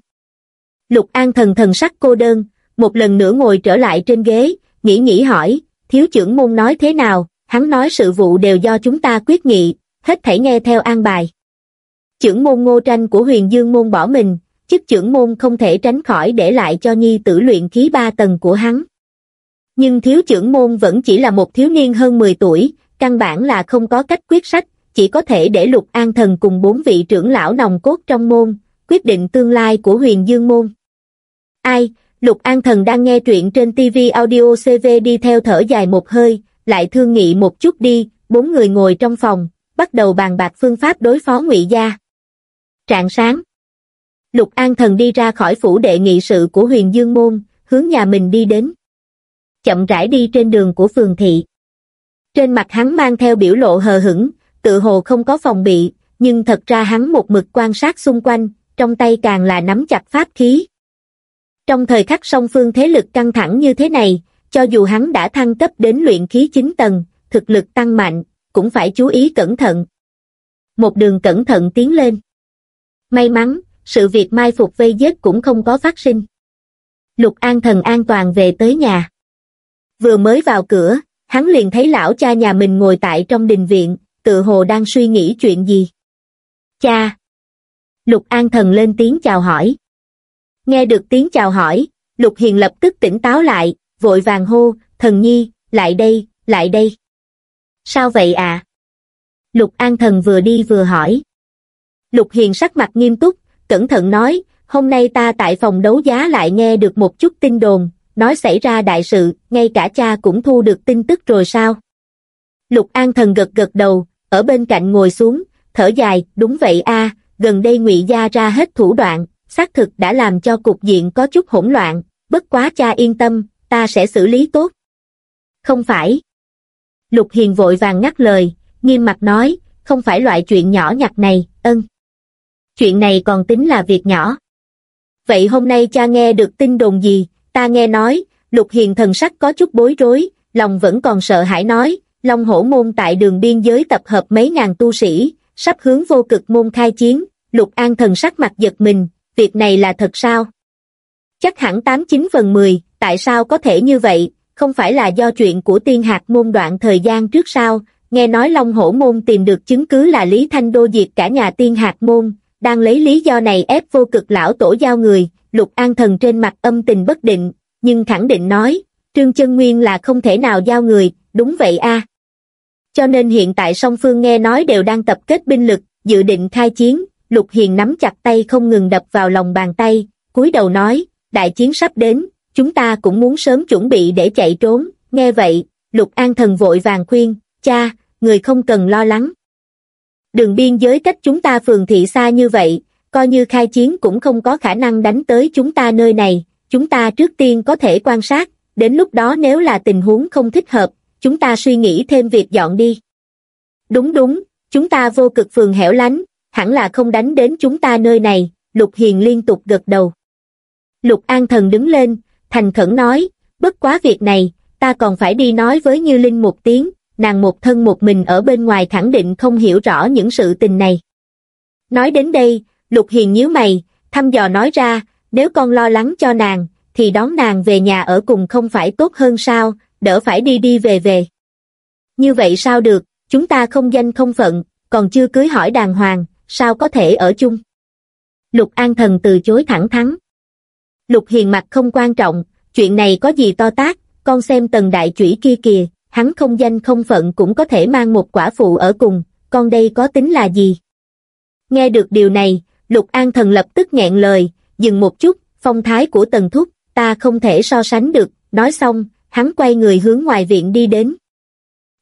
Lục An thần thần sắc cô đơn, một lần nữa ngồi trở lại trên ghế, nghĩ nghĩ hỏi, thiếu trưởng môn nói thế nào, hắn nói sự vụ đều do chúng ta quyết nghị, hết thảy nghe theo an bài. Trưởng môn ngô tranh của huyền dương môn bỏ mình, chức trưởng môn không thể tránh khỏi để lại cho nhi tử luyện khí ba tầng của hắn. Nhưng thiếu trưởng môn vẫn chỉ là một thiếu niên hơn 10 tuổi, căn bản là không có cách quyết sách, chỉ có thể để lục an thần cùng bốn vị trưởng lão nòng cốt trong môn, quyết định tương lai của huyền dương môn. Ai, lục an thần đang nghe truyện trên TV audio CV đi theo thở dài một hơi, lại thương nghị một chút đi, bốn người ngồi trong phòng, bắt đầu bàn bạc phương pháp đối phó ngụy gia. Trạng sáng Lục An Thần đi ra khỏi phủ đệ nghị sự của huyền Dương Môn, hướng nhà mình đi đến. Chậm rãi đi trên đường của phường thị. Trên mặt hắn mang theo biểu lộ hờ hững, tự hồ không có phòng bị, nhưng thật ra hắn một mực quan sát xung quanh, trong tay càng là nắm chặt pháp khí. Trong thời khắc song phương thế lực căng thẳng như thế này, cho dù hắn đã thăng cấp đến luyện khí 9 tầng, thực lực tăng mạnh, cũng phải chú ý cẩn thận. Một đường cẩn thận tiến lên. May mắn, sự việc mai phục vây giết cũng không có phát sinh. Lục An Thần an toàn về tới nhà. Vừa mới vào cửa, hắn liền thấy lão cha nhà mình ngồi tại trong đình viện, tự hồ đang suy nghĩ chuyện gì. Cha! Lục An Thần lên tiếng chào hỏi. Nghe được tiếng chào hỏi, Lục Hiền lập tức tỉnh táo lại, vội vàng hô, thần nhi, lại đây, lại đây. Sao vậy à? Lục An Thần vừa đi vừa hỏi. Lục Hiền sắc mặt nghiêm túc, cẩn thận nói, hôm nay ta tại phòng đấu giá lại nghe được một chút tin đồn, nói xảy ra đại sự, ngay cả cha cũng thu được tin tức rồi sao? Lục An Thần gật gật đầu, ở bên cạnh ngồi xuống, thở dài, đúng vậy a, gần đây ngụy gia ra hết thủ đoạn, xác thực đã làm cho cục diện có chút hỗn loạn, bất quá cha yên tâm, ta sẽ xử lý tốt. Không phải. Lục Hiền vội vàng ngắt lời, nghiêm mặt nói, không phải loại chuyện nhỏ nhặt này, ân chuyện này còn tính là việc nhỏ. Vậy hôm nay cha nghe được tin đồn gì, ta nghe nói, lục hiền thần sắc có chút bối rối, lòng vẫn còn sợ hãi nói, Long hổ môn tại đường biên giới tập hợp mấy ngàn tu sĩ, sắp hướng vô cực môn khai chiến, lục an thần sắc mặt giật mình, việc này là thật sao? Chắc hẳn 89 phần 10, tại sao có thể như vậy, không phải là do chuyện của tiên hạt môn đoạn thời gian trước sao, nghe nói Long hổ môn tìm được chứng cứ là Lý Thanh Đô diệt cả nhà tiên hạt môn, đang lấy lý do này ép vô cực lão tổ giao người, lục an thần trên mặt âm tình bất định, nhưng khẳng định nói, Trương Chân Nguyên là không thể nào giao người, đúng vậy a. Cho nên hiện tại song phương nghe nói đều đang tập kết binh lực, dự định khai chiến, Lục Hiền nắm chặt tay không ngừng đập vào lòng bàn tay, cúi đầu nói, đại chiến sắp đến, chúng ta cũng muốn sớm chuẩn bị để chạy trốn, nghe vậy, Lục An Thần vội vàng khuyên, cha, người không cần lo lắng. Đường biên giới cách chúng ta phường thị xa như vậy, coi như khai chiến cũng không có khả năng đánh tới chúng ta nơi này, chúng ta trước tiên có thể quan sát, đến lúc đó nếu là tình huống không thích hợp, chúng ta suy nghĩ thêm việc dọn đi. Đúng đúng, chúng ta vô cực phường hẻo lánh, hẳn là không đánh đến chúng ta nơi này, Lục Hiền liên tục gật đầu. Lục An Thần đứng lên, thành khẩn nói, bất quá việc này, ta còn phải đi nói với Như Linh một tiếng, nàng một thân một mình ở bên ngoài khẳng định không hiểu rõ những sự tình này. Nói đến đây, Lục Hiền nhíu mày, thăm dò nói ra, nếu con lo lắng cho nàng, thì đón nàng về nhà ở cùng không phải tốt hơn sao, đỡ phải đi đi về về. Như vậy sao được, chúng ta không danh không phận, còn chưa cưới hỏi đàng hoàng, sao có thể ở chung. Lục An Thần từ chối thẳng thắn. Lục Hiền mặt không quan trọng, chuyện này có gì to tác, con xem tần đại chủy kia kìa, hắn không danh không phận cũng có thể mang một quả phụ ở cùng, con đây có tính là gì? Nghe được điều này, Lục An Thần lập tức nghẹn lời, dừng một chút, phong thái của tần thúc, ta không thể so sánh được, nói xong, hắn quay người hướng ngoài viện đi đến.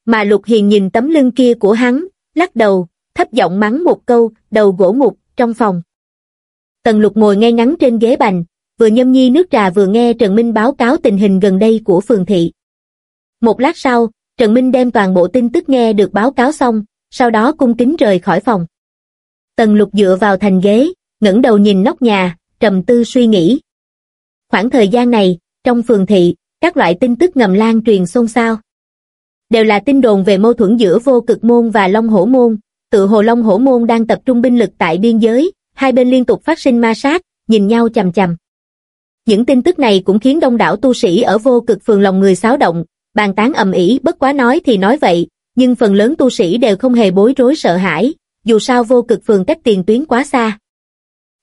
Mà Lục Hiền nhìn tấm lưng kia của hắn, lắc đầu, thấp giọng mắng một câu, đầu gỗ mục, trong phòng. Tần Lục ngồi ngay ngắn trên ghế bành, vừa nhâm nhi nước trà vừa nghe Trần Minh báo cáo tình hình gần đây của phường thị. Một lát sau, Trần Minh đem toàn bộ tin tức nghe được báo cáo xong, sau đó cung kính rời khỏi phòng. Tần Lục dựa vào thành ghế, ngẩng đầu nhìn nóc nhà, trầm tư suy nghĩ. Khoảng thời gian này, trong phường thị, các loại tin tức ngầm lan truyền xôn xao. Đều là tin đồn về mâu thuẫn giữa vô cực môn và Long Hổ môn, tự hồ Long Hổ môn đang tập trung binh lực tại biên giới, hai bên liên tục phát sinh ma sát, nhìn nhau chầm chầm. Những tin tức này cũng khiến đông đảo tu sĩ ở vô cực phường lòng người xáo động, bàn tán ầm ĩ bất quá nói thì nói vậy, nhưng phần lớn tu sĩ đều không hề bối rối sợ hãi, dù sao vô cực phường cách tiền tuyến quá xa.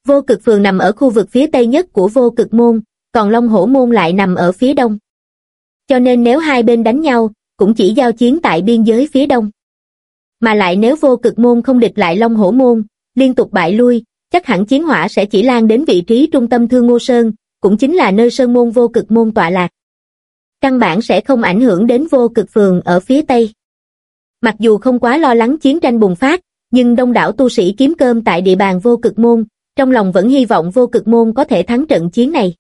Vô cực phường nằm ở khu vực phía tây nhất của vô cực môn, còn Long Hổ môn lại nằm ở phía đông. Cho nên nếu hai bên đánh nhau, cũng chỉ giao chiến tại biên giới phía đông. Mà lại nếu vô cực môn không địch lại Long Hổ môn, liên tục bại lui, chắc hẳn chiến hỏa sẽ chỉ lan đến vị trí trung tâm Thương Ngô Sơn, cũng chính là nơi Sơn môn vô cực môn tọa lạc. Căn bản sẽ không ảnh hưởng đến vô cực phường ở phía Tây. Mặc dù không quá lo lắng chiến tranh bùng phát, nhưng đông đảo tu sĩ kiếm cơm tại địa bàn vô cực môn, trong lòng vẫn hy vọng vô cực môn có thể thắng trận chiến này.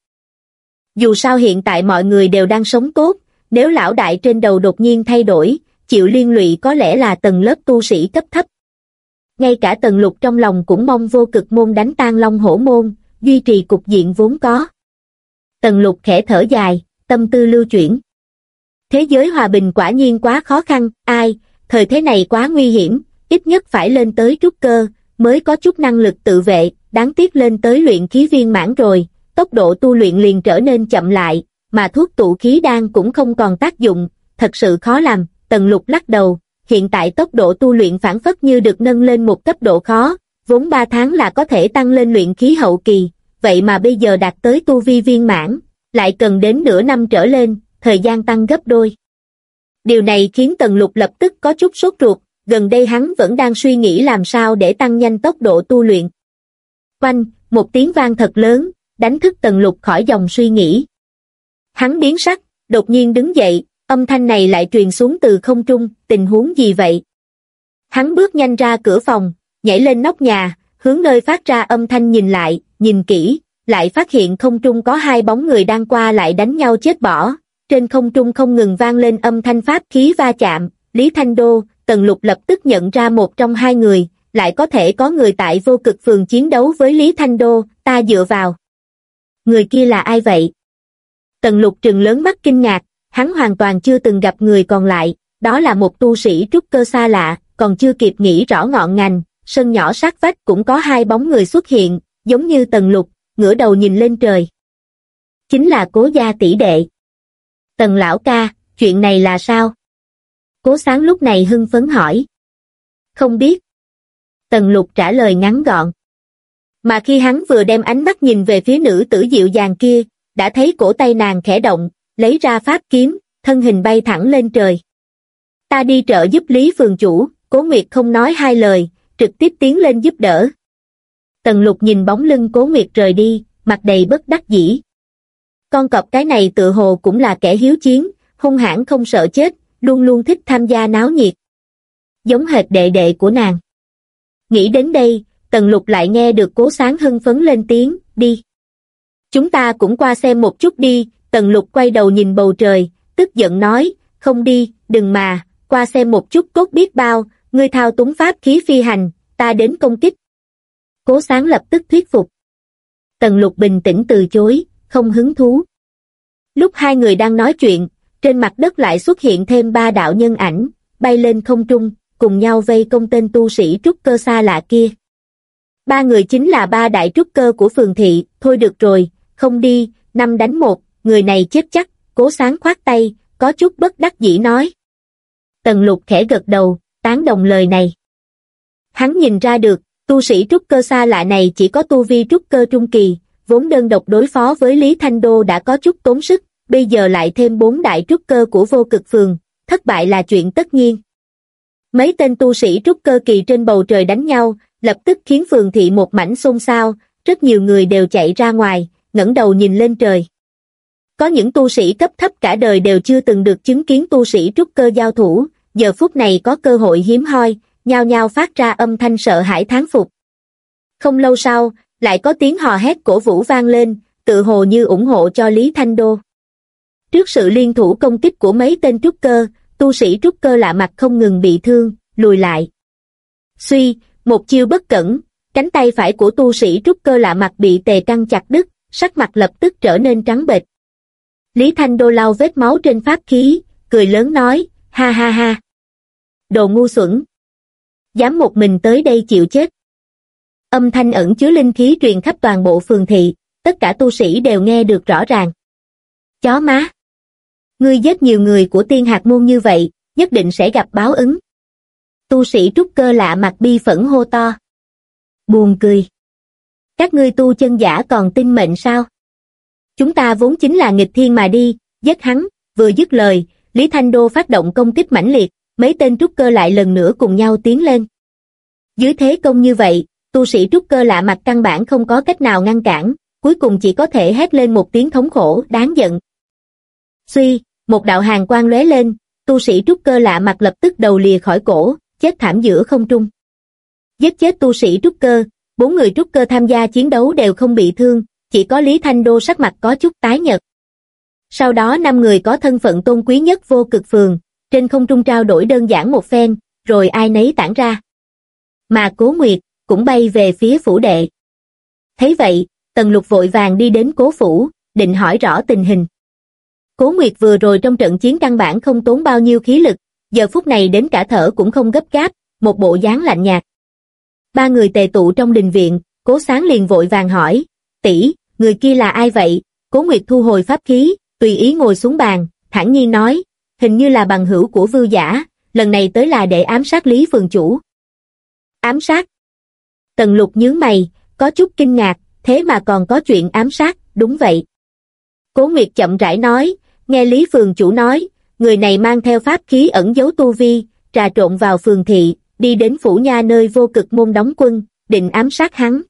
Dù sao hiện tại mọi người đều đang sống tốt, nếu lão đại trên đầu đột nhiên thay đổi, chịu liên lụy có lẽ là tầng lớp tu sĩ cấp thấp. Ngay cả tầng lục trong lòng cũng mong vô cực môn đánh tan long hổ môn, duy trì cục diện vốn có. Tầng lục khẽ thở dài, tâm tư lưu chuyển. Thế giới hòa bình quả nhiên quá khó khăn, ai, thời thế này quá nguy hiểm, ít nhất phải lên tới trúc cơ, mới có chút năng lực tự vệ, đáng tiếc lên tới luyện khí viên mãn rồi, tốc độ tu luyện liền trở nên chậm lại, mà thuốc tụ khí đan cũng không còn tác dụng, thật sự khó làm, tần lục lắc đầu, hiện tại tốc độ tu luyện phản phất như được nâng lên một cấp độ khó, vốn 3 tháng là có thể tăng lên luyện khí hậu kỳ, vậy mà bây giờ đạt tới tu vi viên mãn, lại cần đến nửa năm trở lên, thời gian tăng gấp đôi. Điều này khiến Tần Lục lập tức có chút sốt ruột, gần đây hắn vẫn đang suy nghĩ làm sao để tăng nhanh tốc độ tu luyện. Quanh, một tiếng vang thật lớn, đánh thức Tần Lục khỏi dòng suy nghĩ. Hắn biến sắc, đột nhiên đứng dậy, âm thanh này lại truyền xuống từ không trung, tình huống gì vậy? Hắn bước nhanh ra cửa phòng, nhảy lên nóc nhà, hướng nơi phát ra âm thanh nhìn lại, nhìn kỹ, lại phát hiện không trung có hai bóng người đang qua lại đánh nhau chết bỏ. Trên không trung không ngừng vang lên âm thanh pháp khí va chạm, Lý Thanh Đô, Tần Lục lập tức nhận ra một trong hai người, lại có thể có người tại vô cực phường chiến đấu với Lý Thanh Đô, ta dựa vào. Người kia là ai vậy? Tần Lục trừng lớn mắt kinh ngạc, hắn hoàn toàn chưa từng gặp người còn lại, đó là một tu sĩ trúc cơ xa lạ, còn chưa kịp nghĩ rõ ngọn ngành, sân nhỏ sát vách cũng có hai bóng người xuất hiện, giống như Tần Lục, ngửa đầu nhìn lên trời. Chính là cố gia tỷ đệ. Tần lão ca, chuyện này là sao? Cố sáng lúc này hưng phấn hỏi. Không biết. Tần lục trả lời ngắn gọn. Mà khi hắn vừa đem ánh mắt nhìn về phía nữ tử dịu dàng kia, đã thấy cổ tay nàng khẽ động, lấy ra pháp kiếm, thân hình bay thẳng lên trời. Ta đi trợ giúp Lý Phường Chủ, Cố Nguyệt không nói hai lời, trực tiếp tiến lên giúp đỡ. Tần lục nhìn bóng lưng Cố Nguyệt rời đi, mặt đầy bất đắc dĩ. Con cọp cái này tự hồ cũng là kẻ hiếu chiến, hung hãn không sợ chết, luôn luôn thích tham gia náo nhiệt. Giống hệt đệ đệ của nàng. Nghĩ đến đây, Tần Lục lại nghe được cố sáng hưng phấn lên tiếng, đi. Chúng ta cũng qua xem một chút đi, Tần Lục quay đầu nhìn bầu trời, tức giận nói, không đi, đừng mà, qua xem một chút cốt biết bao, ngươi thao túng pháp khí phi hành, ta đến công kích. Cố sáng lập tức thuyết phục. Tần Lục bình tĩnh từ chối, không hứng thú. Lúc hai người đang nói chuyện, trên mặt đất lại xuất hiện thêm ba đạo nhân ảnh, bay lên không trung, cùng nhau vây công tên tu sĩ trúc cơ xa lạ kia. Ba người chính là ba đại trúc cơ của phường thị, thôi được rồi, không đi, năm đánh một, người này chết chắc, cố sáng khoát tay, có chút bất đắc dĩ nói. Tần lục khẽ gật đầu, tán đồng lời này. Hắn nhìn ra được, tu sĩ trúc cơ xa lạ này chỉ có tu vi trúc cơ trung kỳ, vốn đơn độc đối phó với Lý Thanh Đô đã có chút tốn sức, bây giờ lại thêm bốn đại trúc cơ của vô cực phường, thất bại là chuyện tất nhiên. Mấy tên tu sĩ trúc cơ kỳ trên bầu trời đánh nhau, lập tức khiến phường thị một mảnh xôn xao, rất nhiều người đều chạy ra ngoài, ngẩng đầu nhìn lên trời. Có những tu sĩ cấp thấp cả đời đều chưa từng được chứng kiến tu sĩ trúc cơ giao thủ, giờ phút này có cơ hội hiếm hoi, nhao nhao phát ra âm thanh sợ hãi thán phục. Không lâu sau, lại có tiếng hò hét cổ vũ vang lên, tự hồ như ủng hộ cho Lý Thanh Đô. Trước sự liên thủ công kích của mấy tên trúc cơ, tu sĩ trúc cơ lạ mặt không ngừng bị thương, lùi lại. Suy, một chiêu bất cẩn, cánh tay phải của tu sĩ trúc cơ lạ mặt bị tề căng chặt đứt, sắc mặt lập tức trở nên trắng bệch. Lý Thanh Đô lau vết máu trên pháp khí, cười lớn nói, ha ha ha. Đồ ngu xuẩn. Dám một mình tới đây chịu chết. Âm thanh ẩn chứa linh khí truyền khắp toàn bộ phường thị, tất cả tu sĩ đều nghe được rõ ràng. Chó má. Ngươi giết nhiều người của tiên hạt môn như vậy, nhất định sẽ gặp báo ứng. Tu sĩ trúc cơ lạ mặt bi phẫn hô to. Buồn cười. Các ngươi tu chân giả còn tin mệnh sao? Chúng ta vốn chính là nghịch thiên mà đi, giết hắn, vừa dứt lời, Lý Thanh Đô phát động công kích mãnh liệt, mấy tên trúc cơ lại lần nữa cùng nhau tiến lên. Dưới thế công như vậy, tu sĩ trúc cơ lạ mặt căn bản không có cách nào ngăn cản, cuối cùng chỉ có thể hét lên một tiếng thống khổ, đáng giận. Suy, một đạo hàng quang lóe lên, tu sĩ trúc cơ lạ mặt lập tức đầu lìa khỏi cổ, chết thảm giữa không trung. Giết chết tu sĩ trúc cơ, bốn người trúc cơ tham gia chiến đấu đều không bị thương, chỉ có Lý Thanh Đô sắc mặt có chút tái nhợt. Sau đó năm người có thân phận tôn quý nhất vô cực phường, trên không trung trao đổi đơn giản một phen, rồi ai nấy tản ra. Mà Cố Nguyệt cũng bay về phía phủ đệ. Thấy vậy, Tần Lục vội vàng đi đến cố phủ, định hỏi rõ tình hình. Cố Nguyệt vừa rồi trong trận chiến căn bản không tốn bao nhiêu khí lực, giờ phút này đến cả thở cũng không gấp gáp, một bộ dáng lạnh nhạt. Ba người tề tụ trong đình viện, cố sáng liền vội vàng hỏi, tỷ, người kia là ai vậy? Cố Nguyệt thu hồi pháp khí, tùy ý ngồi xuống bàn, thản nhiên nói, hình như là bằng hữu của vưu giả, lần này tới là để ám sát Lý Phường Chủ. Ám sát? Tần lục nhướng mày, có chút kinh ngạc, thế mà còn có chuyện ám sát, đúng vậy. Cố Nguyệt chậm rãi nói, nghe Lý Phường Chủ nói, người này mang theo pháp khí ẩn giấu tu vi, trà trộn vào phường thị, đi đến phủ nha nơi vô cực môn đóng quân, định ám sát hắn.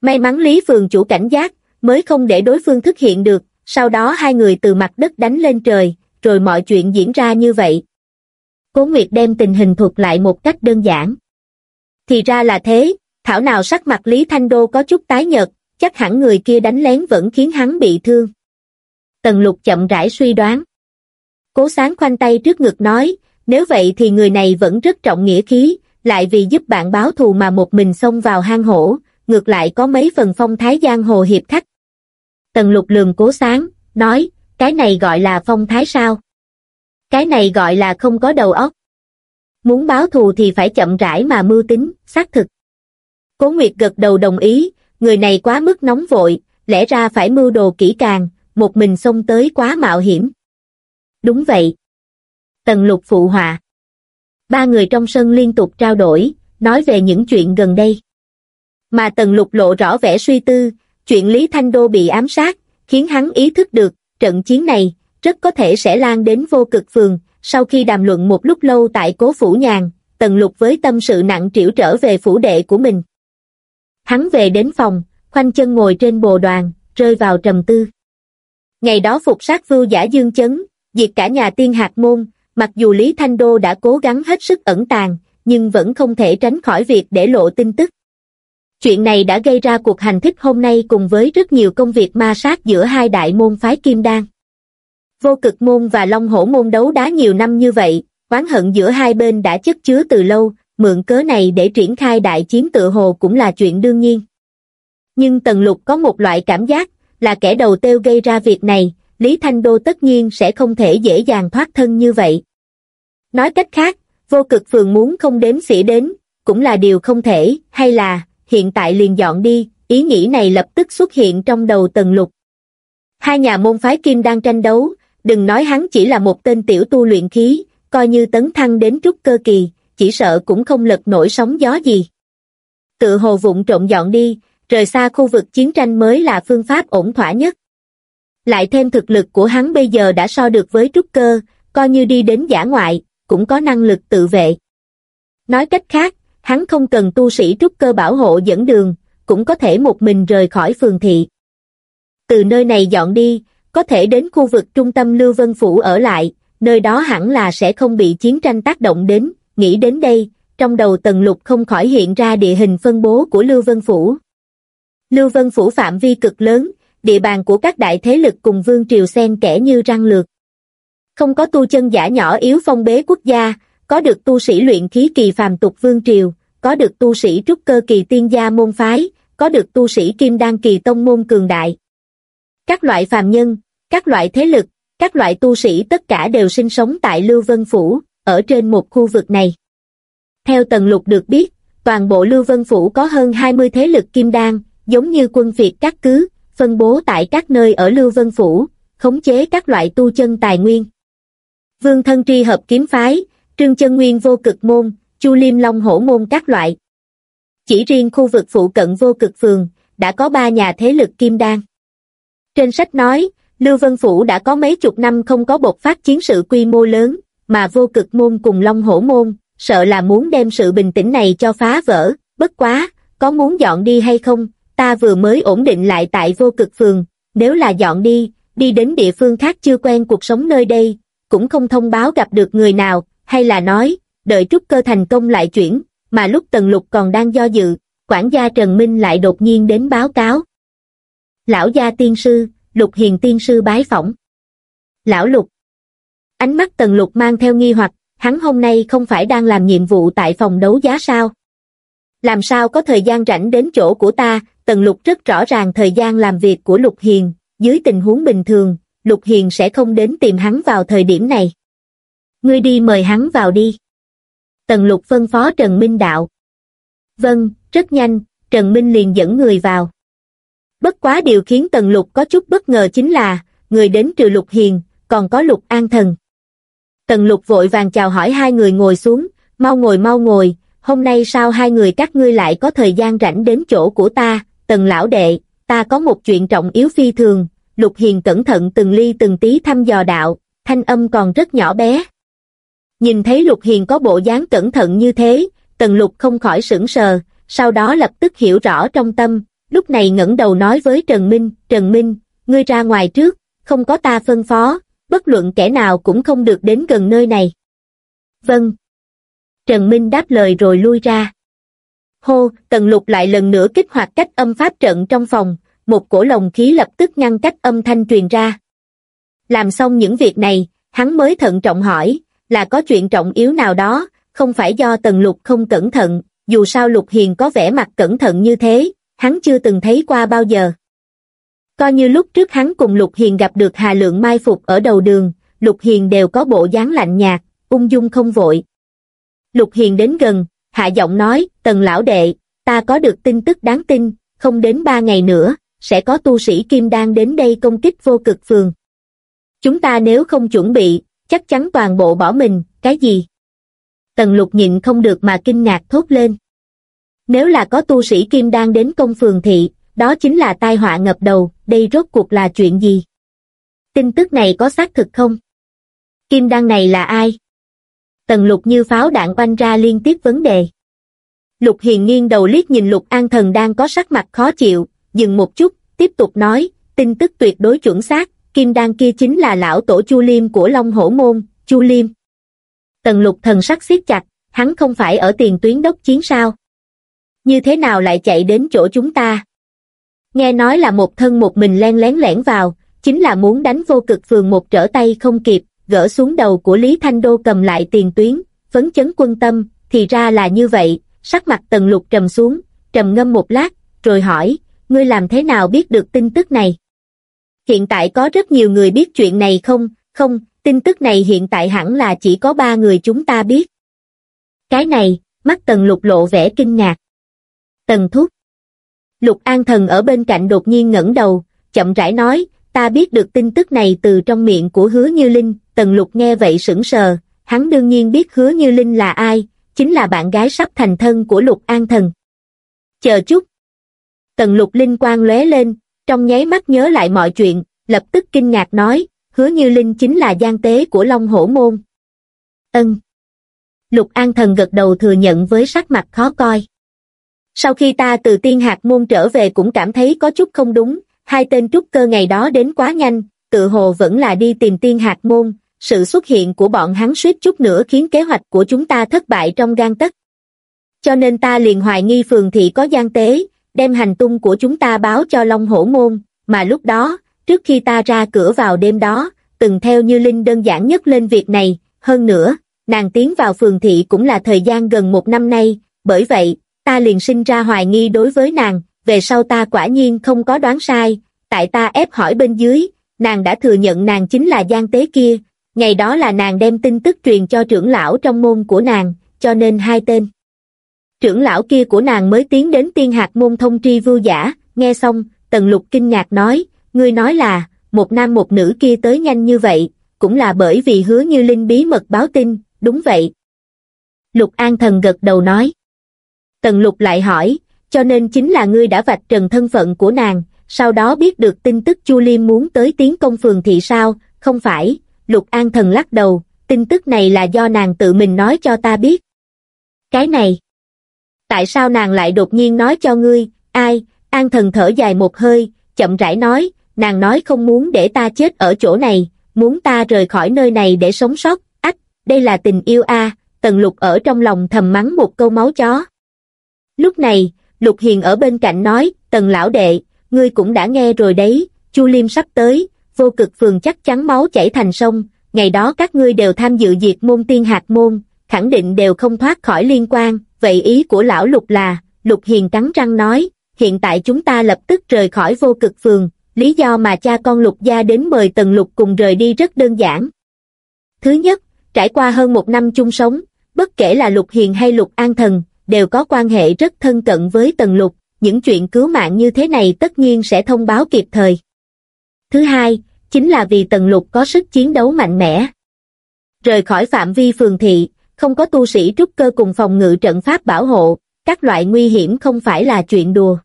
May mắn Lý Phường Chủ cảnh giác, mới không để đối phương thực hiện được, sau đó hai người từ mặt đất đánh lên trời, rồi mọi chuyện diễn ra như vậy. Cố Nguyệt đem tình hình thuật lại một cách đơn giản. Thì ra là thế, thảo nào sắc mặt Lý Thanh Đô có chút tái nhợt, chắc hẳn người kia đánh lén vẫn khiến hắn bị thương. Tần lục chậm rãi suy đoán. Cố sáng khoanh tay trước ngực nói, nếu vậy thì người này vẫn rất trọng nghĩa khí, lại vì giúp bạn báo thù mà một mình xông vào hang hổ, ngược lại có mấy phần phong thái giang hồ hiệp khách. Tần lục lường cố sáng, nói, cái này gọi là phong thái sao? Cái này gọi là không có đầu óc. Muốn báo thù thì phải chậm rãi mà mưu tính, xác thực. Cố Nguyệt gật đầu đồng ý, người này quá mức nóng vội, lẽ ra phải mưu đồ kỹ càng, một mình xông tới quá mạo hiểm. Đúng vậy. Tần lục phụ họa. Ba người trong sân liên tục trao đổi, nói về những chuyện gần đây. Mà tần lục lộ rõ vẻ suy tư, chuyện Lý Thanh Đô bị ám sát, khiến hắn ý thức được, trận chiến này, rất có thể sẽ lan đến vô cực phường, sau khi đàm luận một lúc lâu tại cố phủ nhàn, tần lục với tâm sự nặng trĩu trở về phủ đệ của mình. Hắn về đến phòng, khoanh chân ngồi trên bồ đoàn, rơi vào trầm tư. Ngày đó phục sát vưu giả dương chấn, diệt cả nhà tiên hạt môn, mặc dù Lý Thanh Đô đã cố gắng hết sức ẩn tàng, nhưng vẫn không thể tránh khỏi việc để lộ tin tức. Chuyện này đã gây ra cuộc hành thích hôm nay cùng với rất nhiều công việc ma sát giữa hai đại môn phái Kim Đan. Vô cực môn và Long Hổ môn đấu đá nhiều năm như vậy, oán hận giữa hai bên đã chất chứa từ lâu, mượn cớ này để triển khai đại chiến tự hồ cũng là chuyện đương nhiên. Nhưng Tần Lục có một loại cảm giác, là kẻ đầu tiêu gây ra việc này, Lý Thanh Đô tất nhiên sẽ không thể dễ dàng thoát thân như vậy. Nói cách khác, vô cực phường muốn không đến xỉa đến, cũng là điều không thể, hay là, hiện tại liền dọn đi, ý nghĩ này lập tức xuất hiện trong đầu Tần Lục. Hai nhà môn phái Kim đang tranh đấu, đừng nói hắn chỉ là một tên tiểu tu luyện khí, coi như tấn thăng đến trúc cơ kỳ, chỉ sợ cũng không lật nổi sóng gió gì. Tự hồ vụng trộn dọn đi, rời xa khu vực chiến tranh mới là phương pháp ổn thỏa nhất. Lại thêm thực lực của hắn bây giờ đã so được với trúc cơ, coi như đi đến giả ngoại, cũng có năng lực tự vệ. Nói cách khác, hắn không cần tu sĩ trúc cơ bảo hộ dẫn đường, cũng có thể một mình rời khỏi phường thị. Từ nơi này dọn đi, có thể đến khu vực trung tâm Lưu Vân Phủ ở lại, nơi đó hẳn là sẽ không bị chiến tranh tác động đến, nghĩ đến đây, trong đầu Tần Lục không khỏi hiện ra địa hình phân bố của Lưu Vân Phủ. Lưu Vân Phủ phạm vi cực lớn, địa bàn của các đại thế lực cùng vương triều xen kẽ như răng lược. Không có tu chân giả nhỏ yếu phong bế quốc gia, có được tu sĩ luyện khí kỳ phàm tục vương triều, có được tu sĩ trúc cơ kỳ tiên gia môn phái, có được tu sĩ kim đan kỳ tông môn cường đại. Các loại phàm nhân, các loại thế lực, các loại tu sĩ tất cả đều sinh sống tại Lưu Vân Phủ, ở trên một khu vực này. Theo Tần Lục được biết, toàn bộ Lưu Vân Phủ có hơn 20 thế lực kim đan, giống như quân Việt các cứ, phân bố tại các nơi ở Lưu Vân Phủ, khống chế các loại tu chân tài nguyên. Vương Thân Tri Hợp Kiếm Phái, Trương Chân Nguyên Vô Cực Môn, Chu Liêm Long Hổ Môn các loại. Chỉ riêng khu vực phụ cận Vô Cực Phường, đã có ba nhà thế lực kim đan. Trên sách nói, Lưu Vân Phủ đã có mấy chục năm không có bộc phát chiến sự quy mô lớn, mà vô cực môn cùng Long Hổ môn, sợ là muốn đem sự bình tĩnh này cho phá vỡ, bất quá, có muốn dọn đi hay không, ta vừa mới ổn định lại tại vô cực phường, nếu là dọn đi, đi đến địa phương khác chưa quen cuộc sống nơi đây, cũng không thông báo gặp được người nào, hay là nói, đợi trúc cơ thành công lại chuyển, mà lúc Tần Lục còn đang do dự, quản gia Trần Minh lại đột nhiên đến báo cáo. Lão gia tiên sư, Lục Hiền tiên sư bái phỏng. Lão Lục. Ánh mắt Tần Lục mang theo nghi hoặc, hắn hôm nay không phải đang làm nhiệm vụ tại phòng đấu giá sao? Làm sao có thời gian rảnh đến chỗ của ta, Tần Lục rất rõ ràng thời gian làm việc của Lục Hiền, dưới tình huống bình thường, Lục Hiền sẽ không đến tìm hắn vào thời điểm này. Ngươi đi mời hắn vào đi. Tần Lục phân phó Trần Minh Đạo. Vâng, rất nhanh, Trần Minh liền dẫn người vào. Bất quá điều khiến Tần Lục có chút bất ngờ chính là, người đến trừ Lục Hiền, còn có Lục An Thần. Tần Lục vội vàng chào hỏi hai người ngồi xuống, mau ngồi mau ngồi, hôm nay sao hai người các ngươi lại có thời gian rảnh đến chỗ của ta, Tần Lão Đệ, ta có một chuyện trọng yếu phi thường, Lục Hiền cẩn thận từng ly từng tí thăm dò đạo, thanh âm còn rất nhỏ bé. Nhìn thấy Lục Hiền có bộ dáng cẩn thận như thế, Tần Lục không khỏi sững sờ, sau đó lập tức hiểu rõ trong tâm, lúc này ngẩng đầu nói với Trần Minh, Trần Minh, ngươi ra ngoài trước, không có ta phân phó, bất luận kẻ nào cũng không được đến gần nơi này. Vâng. Trần Minh đáp lời rồi lui ra. Hô, Tần Lục lại lần nữa kích hoạt cách âm pháp trận trong phòng, một cổ lồng khí lập tức ngăn cách âm thanh truyền ra. Làm xong những việc này, hắn mới thận trọng hỏi, là có chuyện trọng yếu nào đó, không phải do Tần Lục không cẩn thận, dù sao Lục Hiền có vẻ mặt cẩn thận như thế, hắn chưa từng thấy qua bao giờ. Coi như lúc trước hắn cùng Lục Hiền gặp được Hà Lượng mai phục ở đầu đường, Lục Hiền đều có bộ dáng lạnh nhạt, ung dung không vội. Lục Hiền đến gần, hạ giọng nói, tần lão đệ, ta có được tin tức đáng tin, không đến ba ngày nữa, sẽ có tu sĩ Kim Đan đến đây công kích vô cực phường. Chúng ta nếu không chuẩn bị, chắc chắn toàn bộ bỏ mình, cái gì? Tần lục nhịn không được mà kinh ngạc thốt lên. Nếu là có tu sĩ Kim Đan đến công phường thị, đó chính là tai họa ngập đầu, đây rốt cuộc là chuyện gì? Tin tức này có xác thực không? Kim Đan này là ai? Tần lục như pháo đạn oanh ra liên tiếp vấn đề. Lục hiền nghiêng đầu liếc nhìn lục an thần đang có sắc mặt khó chịu, dừng một chút, tiếp tục nói, tin tức tuyệt đối chuẩn xác, kim đan kia chính là lão tổ Chu Liêm của Long Hổ Môn, Chu Liêm. Tần lục thần sắc siết chặt, hắn không phải ở tiền tuyến đốc chiến sao? Như thế nào lại chạy đến chỗ chúng ta? Nghe nói là một thân một mình len lén lẻn vào, chính là muốn đánh vô cực phường một trở tay không kịp, gỡ xuống đầu của Lý Thanh Đô cầm lại tiền tuyến, phấn chấn quân tâm, thì ra là như vậy, sắc mặt tần lục trầm xuống, trầm ngâm một lát, rồi hỏi, ngươi làm thế nào biết được tin tức này? Hiện tại có rất nhiều người biết chuyện này không? Không, tin tức này hiện tại hẳn là chỉ có ba người chúng ta biết. Cái này, mắt tần lục lộ vẻ kinh ngạc. Tần thúc. Lục an thần ở bên cạnh đột nhiên ngẩng đầu, chậm rãi nói, ta biết được tin tức này từ trong miệng của hứa như linh, tần lục nghe vậy sững sờ, hắn đương nhiên biết hứa như linh là ai, chính là bạn gái sắp thành thân của lục an thần. Chờ chút. Tần lục linh quang lóe lên, trong nháy mắt nhớ lại mọi chuyện, lập tức kinh ngạc nói, hứa như linh chính là gian tế của Long Hổ Môn. Ân. Lục An Thần gật đầu thừa nhận với sắc mặt khó coi. Sau khi ta từ tiên hạt môn trở về cũng cảm thấy có chút không đúng, hai tên trúc cơ ngày đó đến quá nhanh, tự hồ vẫn là đi tìm tiên hạt môn, sự xuất hiện của bọn hắn suýt chút nữa khiến kế hoạch của chúng ta thất bại trong gan tất. Cho nên ta liền hoài nghi phường thị có gian tế, đem hành tung của chúng ta báo cho Long Hổ Môn, mà lúc đó, trước khi ta ra cửa vào đêm đó, từng theo như Linh đơn giản nhất lên việc này, hơn nữa, nàng tiến vào phường thị cũng là thời gian gần một năm nay, bởi vậy, ta liền sinh ra hoài nghi đối với nàng, về sau ta quả nhiên không có đoán sai, tại ta ép hỏi bên dưới, nàng đã thừa nhận nàng chính là gian tế kia, ngày đó là nàng đem tin tức truyền cho trưởng lão trong môn của nàng, cho nên hai tên. Trưởng lão kia của nàng mới tiến đến tiên hạt môn thông tri vưu giả, nghe xong, tần lục kinh ngạc nói, ngươi nói là, một nam một nữ kia tới nhanh như vậy, cũng là bởi vì hứa như linh bí mật báo tin, đúng vậy. Lục An Thần gật đầu nói. Tần Lục lại hỏi, cho nên chính là ngươi đã vạch trần thân phận của nàng, sau đó biết được tin tức Chu Liêm muốn tới tiến công phường thị sao, không phải, Lục An Thần lắc đầu, tin tức này là do nàng tự mình nói cho ta biết. Cái này, tại sao nàng lại đột nhiên nói cho ngươi, ai, An Thần thở dài một hơi, chậm rãi nói, nàng nói không muốn để ta chết ở chỗ này, muốn ta rời khỏi nơi này để sống sót, ách, đây là tình yêu a. Tần Lục ở trong lòng thầm mắng một câu máu chó. Lúc này, Lục Hiền ở bên cạnh nói, Tần lão đệ, ngươi cũng đã nghe rồi đấy, Chu Liêm sắp tới, vô cực phường chắc chắn máu chảy thành sông, ngày đó các ngươi đều tham dự diệt môn tiên hạt môn, khẳng định đều không thoát khỏi liên quan, vậy ý của lão Lục là, Lục Hiền cắn răng nói, hiện tại chúng ta lập tức rời khỏi vô cực phường, lý do mà cha con Lục gia đến mời Tần Lục cùng rời đi rất đơn giản. Thứ nhất, trải qua hơn một năm chung sống, bất kể là Lục Hiền hay Lục An Thần, đều có quan hệ rất thân cận với Tần Lục, những chuyện cứu mạng như thế này tất nhiên sẽ thông báo kịp thời. Thứ hai, chính là vì Tần Lục có sức chiến đấu mạnh mẽ. Rời khỏi phạm vi phường thị, không có tu sĩ trúc cơ cùng phòng ngự trận pháp bảo hộ, các loại nguy hiểm không phải là chuyện đùa.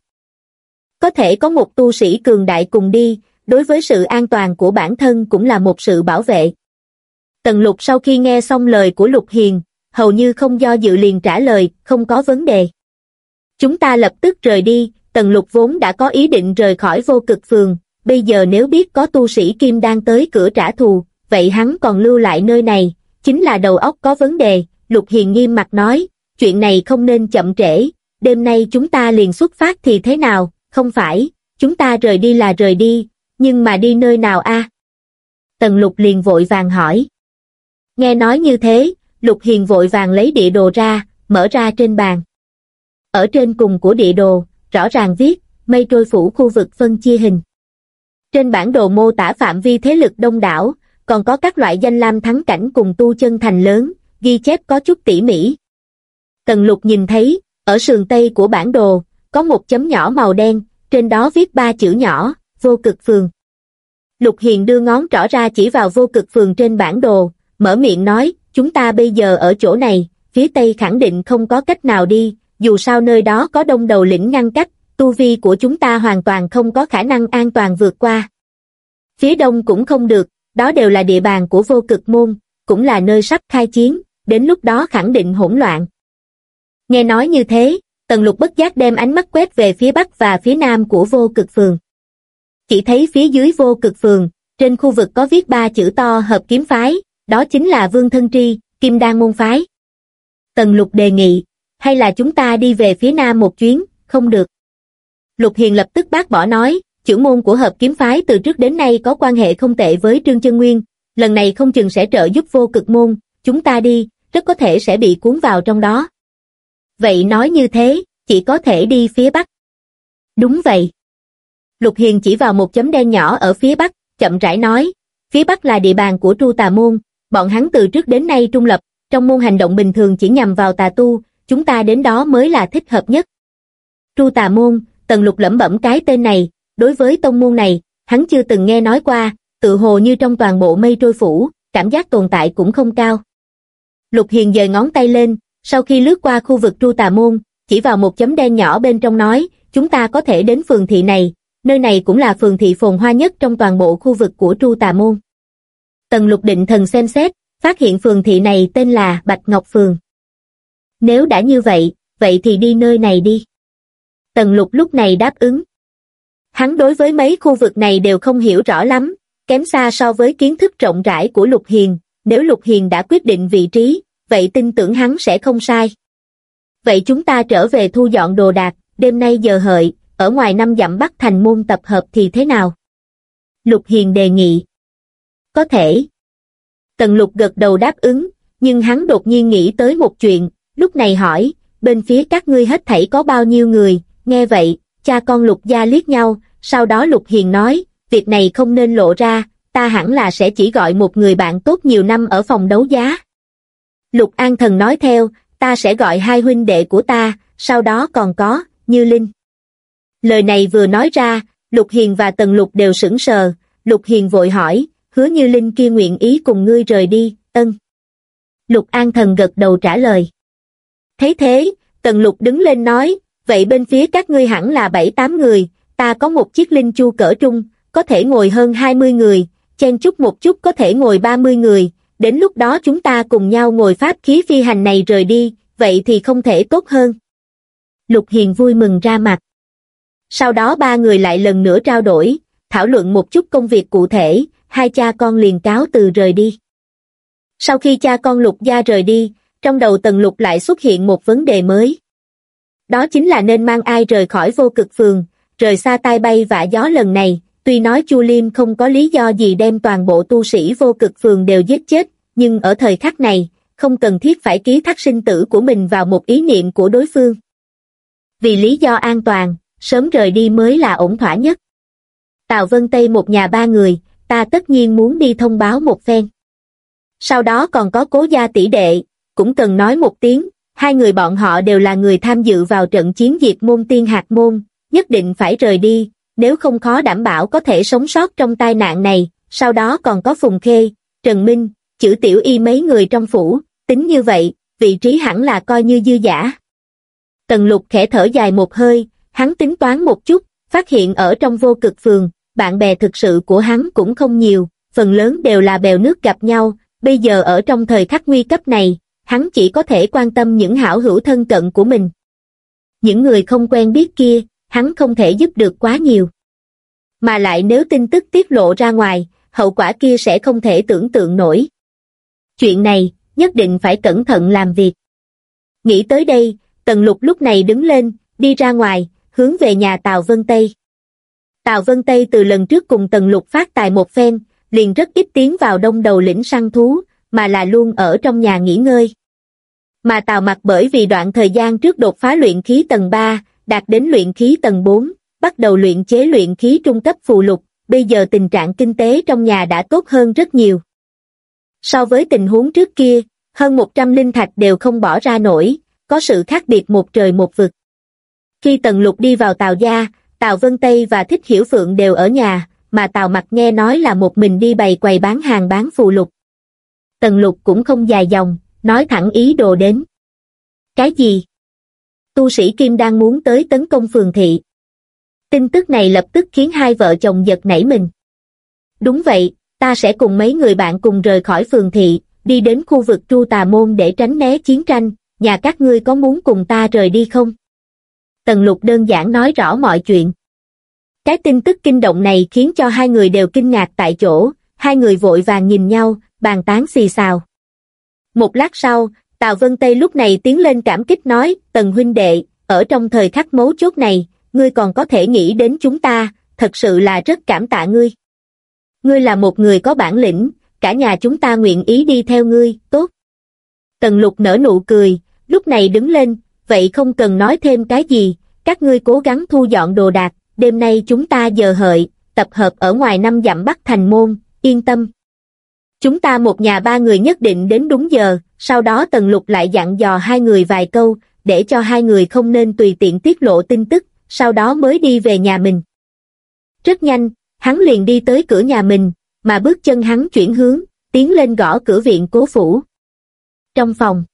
Có thể có một tu sĩ cường đại cùng đi, đối với sự an toàn của bản thân cũng là một sự bảo vệ. Tần lục sau khi nghe xong lời của Lục Hiền, hầu như không do dự liền trả lời, không có vấn đề. Chúng ta lập tức rời đi, Tần lục vốn đã có ý định rời khỏi vô cực phường, bây giờ nếu biết có tu sĩ Kim đang tới cửa trả thù, vậy hắn còn lưu lại nơi này, chính là đầu óc có vấn đề, Lục Hiền nghiêm mặt nói, chuyện này không nên chậm trễ, đêm nay chúng ta liền xuất phát thì thế nào, không phải, chúng ta rời đi là rời đi, nhưng mà đi nơi nào a? Tần lục liền vội vàng hỏi. Nghe nói như thế, lục hiền vội vàng lấy địa đồ ra, mở ra trên bàn. Ở trên cùng của địa đồ, rõ ràng viết, mây trôi phủ khu vực phân chia hình. Trên bản đồ mô tả phạm vi thế lực đông đảo, còn có các loại danh lam thắng cảnh cùng tu chân thành lớn, ghi chép có chút tỉ mỉ. Tần lục nhìn thấy, ở sườn tây của bản đồ, có một chấm nhỏ màu đen, trên đó viết ba chữ nhỏ, vô cực phường. Lục Hiền đưa ngón trỏ ra chỉ vào vô cực phường trên bản đồ, mở miệng nói, chúng ta bây giờ ở chỗ này, phía Tây khẳng định không có cách nào đi, dù sao nơi đó có đông đầu lĩnh ngăn cách, tu vi của chúng ta hoàn toàn không có khả năng an toàn vượt qua. Phía Đông cũng không được, đó đều là địa bàn của vô cực môn, cũng là nơi sắp khai chiến, đến lúc đó khẳng định hỗn loạn. Nghe nói như thế, Tần lục bất giác đem ánh mắt quét về phía bắc và phía nam của vô cực phường. Chỉ thấy phía dưới vô cực phường, trên khu vực có viết ba chữ to hợp kiếm phái, đó chính là Vương Thân Tri, Kim Đan môn phái. Tần Lục đề nghị, hay là chúng ta đi về phía nam một chuyến, không được. Lục Hiền lập tức bác bỏ nói, trưởng môn của hợp kiếm phái từ trước đến nay có quan hệ không tệ với Trương Chân Nguyên, lần này không chừng sẽ trợ giúp vô cực môn, chúng ta đi, rất có thể sẽ bị cuốn vào trong đó. Vậy nói như thế, chỉ có thể đi phía bắc. Đúng vậy. Lục Hiền chỉ vào một chấm đen nhỏ ở phía bắc, chậm rãi nói, phía bắc là địa bàn của Tru Tà Môn, bọn hắn từ trước đến nay trung lập, trong môn hành động bình thường chỉ nhằm vào tà tu, chúng ta đến đó mới là thích hợp nhất. Tru Tà Môn, Tần Lục lẩm bẩm cái tên này, đối với tông môn này, hắn chưa từng nghe nói qua, tự hồ như trong toàn bộ mây trôi phủ, cảm giác tồn tại cũng không cao. Lục Hiền dời ngón tay lên, sau khi lướt qua khu vực Tru Tà Môn, chỉ vào một chấm đen nhỏ bên trong nói, chúng ta có thể đến phường thị này, nơi này cũng là phường thị phồn hoa nhất trong toàn bộ khu vực của Tru Tà Môn. Tần lục định thần xem xét, phát hiện phường thị này tên là Bạch Ngọc Phường. Nếu đã như vậy, vậy thì đi nơi này đi. Tần lục lúc này đáp ứng. Hắn đối với mấy khu vực này đều không hiểu rõ lắm, kém xa so với kiến thức rộng rãi của Lục Hiền, nếu Lục Hiền đã quyết định vị trí, vậy tin tưởng hắn sẽ không sai. Vậy chúng ta trở về thu dọn đồ đạc, đêm nay giờ hợi, ở ngoài năm dặm Bắc thành môn tập hợp thì thế nào? Lục Hiền đề nghị. Có thể. Tần Lục gật đầu đáp ứng, nhưng hắn đột nhiên nghĩ tới một chuyện, lúc này hỏi, bên phía các ngươi hết thảy có bao nhiêu người, nghe vậy, cha con Lục gia liếc nhau, sau đó Lục Hiền nói, việc này không nên lộ ra, ta hẳn là sẽ chỉ gọi một người bạn tốt nhiều năm ở phòng đấu giá. Lục An Thần nói theo, ta sẽ gọi hai huynh đệ của ta, sau đó còn có, Như Linh. Lời này vừa nói ra, Lục Hiền và Tần Lục đều sững sờ, Lục Hiền vội hỏi, hứa Như Linh kia nguyện ý cùng ngươi rời đi, ân. Lục An Thần gật đầu trả lời. Thấy thế, Tần Lục đứng lên nói, vậy bên phía các ngươi hẳn là bảy tám người, ta có một chiếc linh chu cỡ trung, có thể ngồi hơn 20 người, chen chút một chút có thể ngồi 30 người, đến lúc đó chúng ta cùng nhau ngồi pháp khí phi hành này rời đi, vậy thì không thể tốt hơn. Lục Hiền vui mừng ra mặt. Sau đó ba người lại lần nữa trao đổi, thảo luận một chút công việc cụ thể, hai cha con liền cáo từ rời đi. Sau khi cha con Lục Gia rời đi, trong đầu Tần Lục lại xuất hiện một vấn đề mới. Đó chính là nên mang ai rời khỏi vô cực phường, rời xa tai bay vạ gió lần này, tuy nói Chu Liêm không có lý do gì đem toàn bộ tu sĩ vô cực phường đều giết chết, nhưng ở thời khắc này, không cần thiết phải ký thác sinh tử của mình vào một ý niệm của đối phương. Vì lý do an toàn, sớm rời đi mới là ổn thỏa nhất. Tào Vân Tây một nhà ba người, ta tất nhiên muốn đi thông báo một phen. Sau đó còn có cố gia tỷ đệ, cũng cần nói một tiếng, hai người bọn họ đều là người tham dự vào trận chiến diệt môn tiên hạt môn, nhất định phải rời đi, nếu không khó đảm bảo có thể sống sót trong tai nạn này, sau đó còn có Phùng Khê, Trần Minh, chữ tiểu y mấy người trong phủ, tính như vậy, vị trí hẳn là coi như dư giả. Tần lục khẽ thở dài một hơi, hắn tính toán một chút, phát hiện ở trong vô cực phường, bạn bè thực sự của hắn cũng không nhiều, phần lớn đều là bèo nước gặp nhau, bây giờ ở trong thời khắc nguy cấp này, hắn chỉ có thể quan tâm những hảo hữu thân cận của mình. Những người không quen biết kia, hắn không thể giúp được quá nhiều. Mà lại nếu tin tức tiết lộ ra ngoài, hậu quả kia sẽ không thể tưởng tượng nổi. Chuyện này, nhất định phải cẩn thận làm việc. Nghĩ tới đây, Tần Lục lúc này đứng lên, đi ra ngoài, hướng về nhà Tào Vân Tây. Tào Vân Tây từ lần trước cùng Tần Lục phát tài một phen, liền rất ít tiến vào đông đầu lĩnh săn thú, mà là luôn ở trong nhà nghỉ ngơi. Mà Tào Mặc bởi vì đoạn thời gian trước đột phá luyện khí tầng 3, đạt đến luyện khí tầng 4, bắt đầu luyện chế luyện khí trung cấp phù lục, bây giờ tình trạng kinh tế trong nhà đã tốt hơn rất nhiều. So với tình huống trước kia, hơn 100 linh thạch đều không bỏ ra nổi, có sự khác biệt một trời một vực. Khi Tần Lục đi vào Tào Gia, Tào Vân Tây và Thích Hiểu Phượng đều ở nhà, mà Tào Mặc nghe nói là một mình đi bày quầy bán hàng bán phù lục. Tần Lục cũng không dài dòng, nói thẳng ý đồ đến. Cái gì? Tu sĩ Kim đang muốn tới tấn công phường thị. Tin tức này lập tức khiến hai vợ chồng giật nảy mình. Đúng vậy, ta sẽ cùng mấy người bạn cùng rời khỏi phường thị, đi đến khu vực Tru Tà Môn để tránh né chiến tranh, nhà các ngươi có muốn cùng ta rời đi không? Tần lục đơn giản nói rõ mọi chuyện. Cái tin tức kinh động này khiến cho hai người đều kinh ngạc tại chỗ, hai người vội vàng nhìn nhau, bàn tán xì xào. Một lát sau, Tào Vân Tây lúc này tiến lên cảm kích nói, Tần huynh đệ, ở trong thời khắc mấu chốt này, ngươi còn có thể nghĩ đến chúng ta, thật sự là rất cảm tạ ngươi. Ngươi là một người có bản lĩnh, cả nhà chúng ta nguyện ý đi theo ngươi, tốt. Tần lục nở nụ cười, lúc này đứng lên, vậy không cần nói thêm cái gì, các ngươi cố gắng thu dọn đồ đạc, đêm nay chúng ta giờ hợi, tập hợp ở ngoài năm dặm Bắc Thành Môn, yên tâm. Chúng ta một nhà ba người nhất định đến đúng giờ, sau đó Tần Lục lại dặn dò hai người vài câu, để cho hai người không nên tùy tiện tiết lộ tin tức, sau đó mới đi về nhà mình. Rất nhanh, hắn liền đi tới cửa nhà mình, mà bước chân hắn chuyển hướng, tiến lên gõ cửa viện cố phủ. Trong phòng,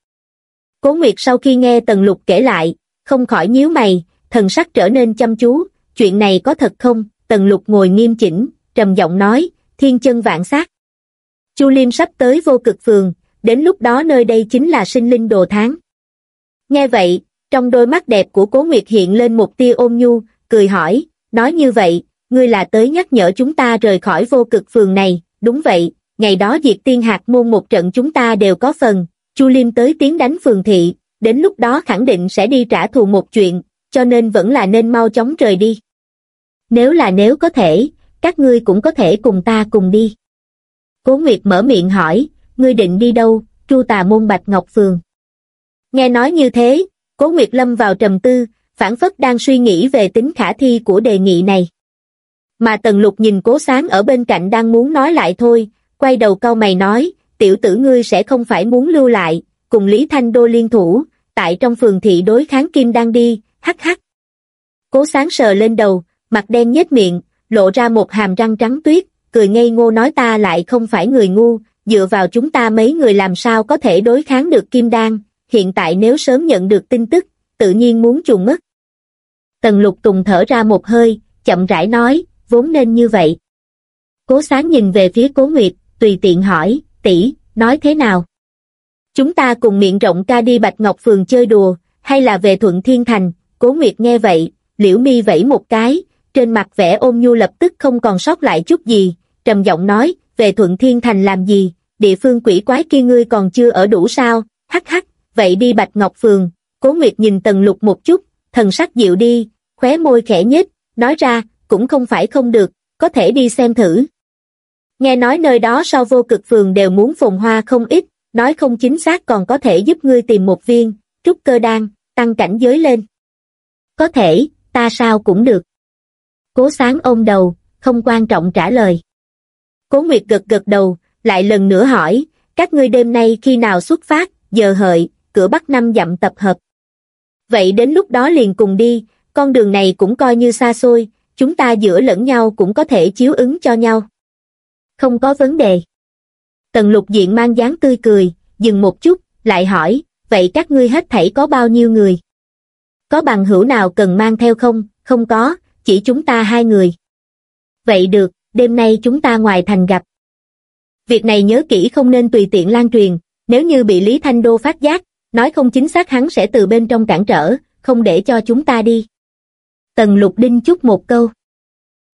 Cố Nguyệt sau khi nghe Tần Lục kể lại, không khỏi nhíu mày, thần sắc trở nên chăm chú, chuyện này có thật không? Tần Lục ngồi nghiêm chỉnh, trầm giọng nói, thiên chân vạn sát. Chu Liêm sắp tới vô cực phường, đến lúc đó nơi đây chính là sinh linh đồ tháng. Nghe vậy, trong đôi mắt đẹp của Cố Nguyệt hiện lên một tia ôn nhu, cười hỏi, nói như vậy, ngươi là tới nhắc nhở chúng ta rời khỏi vô cực phường này, đúng vậy, ngày đó diệt tiên hạt môn một trận chúng ta đều có phần, Chu Liêm tới tiếng đánh phường thị, đến lúc đó khẳng định sẽ đi trả thù một chuyện, cho nên vẫn là nên mau chóng rời đi. Nếu là nếu có thể, các ngươi cũng có thể cùng ta cùng đi. Cố Nguyệt mở miệng hỏi, ngươi định đi đâu, Chu Tà Môn Bạch Ngọc Phường. Nghe nói như thế, Cố Nguyệt lâm vào trầm tư, phản phất đang suy nghĩ về tính khả thi của đề nghị này. Mà Tần Lục nhìn Cố Sáng ở bên cạnh đang muốn nói lại thôi, quay đầu câu mày nói, tiểu tử ngươi sẽ không phải muốn lưu lại, cùng Lý Thanh Đô liên thủ, tại trong phường thị đối kháng Kim đang đi, hắc hắc. Cố sáng sờ lên đầu, mặt đen nhếch miệng, lộ ra một hàm răng trắng tuyết, cười ngây ngô nói ta lại không phải người ngu, dựa vào chúng ta mấy người làm sao có thể đối kháng được Kim Đan, hiện tại nếu sớm nhận được tin tức, tự nhiên muốn chuồn mất. Tần lục tùng thở ra một hơi, chậm rãi nói, vốn nên như vậy. Cố sáng nhìn về phía cố nguyệt, tùy tiện hỏi, tỷ nói thế nào? Chúng ta cùng miệng rộng ca đi Bạch Ngọc Phường chơi đùa, hay là về Thuận Thiên Thành? Cố Nguyệt nghe vậy, liễu mi vẫy một cái, trên mặt vẻ ôm nhu lập tức không còn sót lại chút gì, trầm giọng nói, về Thuận Thiên Thành làm gì, địa phương quỷ quái kia ngươi còn chưa ở đủ sao, hắc hắc, vậy đi Bạch Ngọc Phường, Cố Nguyệt nhìn Tần Lục một chút, thần sắc dịu đi, khóe môi khẽ nhếch, nói ra, cũng không phải không được, có thể đi xem thử. Nghe nói nơi đó sau vô cực phường đều muốn phồn hoa không ít, nói không chính xác còn có thể giúp ngươi tìm một viên, trúc cơ đan, tăng cảnh giới lên. Có thể, ta sao cũng được. Cố sáng ôm đầu, không quan trọng trả lời. Cố Nguyệt gật gật đầu, lại lần nữa hỏi, các ngươi đêm nay khi nào xuất phát, giờ hợi, cửa bắc năm dặm tập hợp. Vậy đến lúc đó liền cùng đi, con đường này cũng coi như xa xôi, chúng ta giữa lẫn nhau cũng có thể chiếu ứng cho nhau không có vấn đề. Tần lục diện mang dáng tươi cười, dừng một chút, lại hỏi, vậy các ngươi hết thảy có bao nhiêu người? Có bằng hữu nào cần mang theo không? Không có, chỉ chúng ta hai người. Vậy được, đêm nay chúng ta ngoài thành gặp. Việc này nhớ kỹ không nên tùy tiện lan truyền, nếu như bị Lý Thanh Đô phát giác, nói không chính xác hắn sẽ từ bên trong cản trở, không để cho chúng ta đi. Tần lục đinh chút một câu.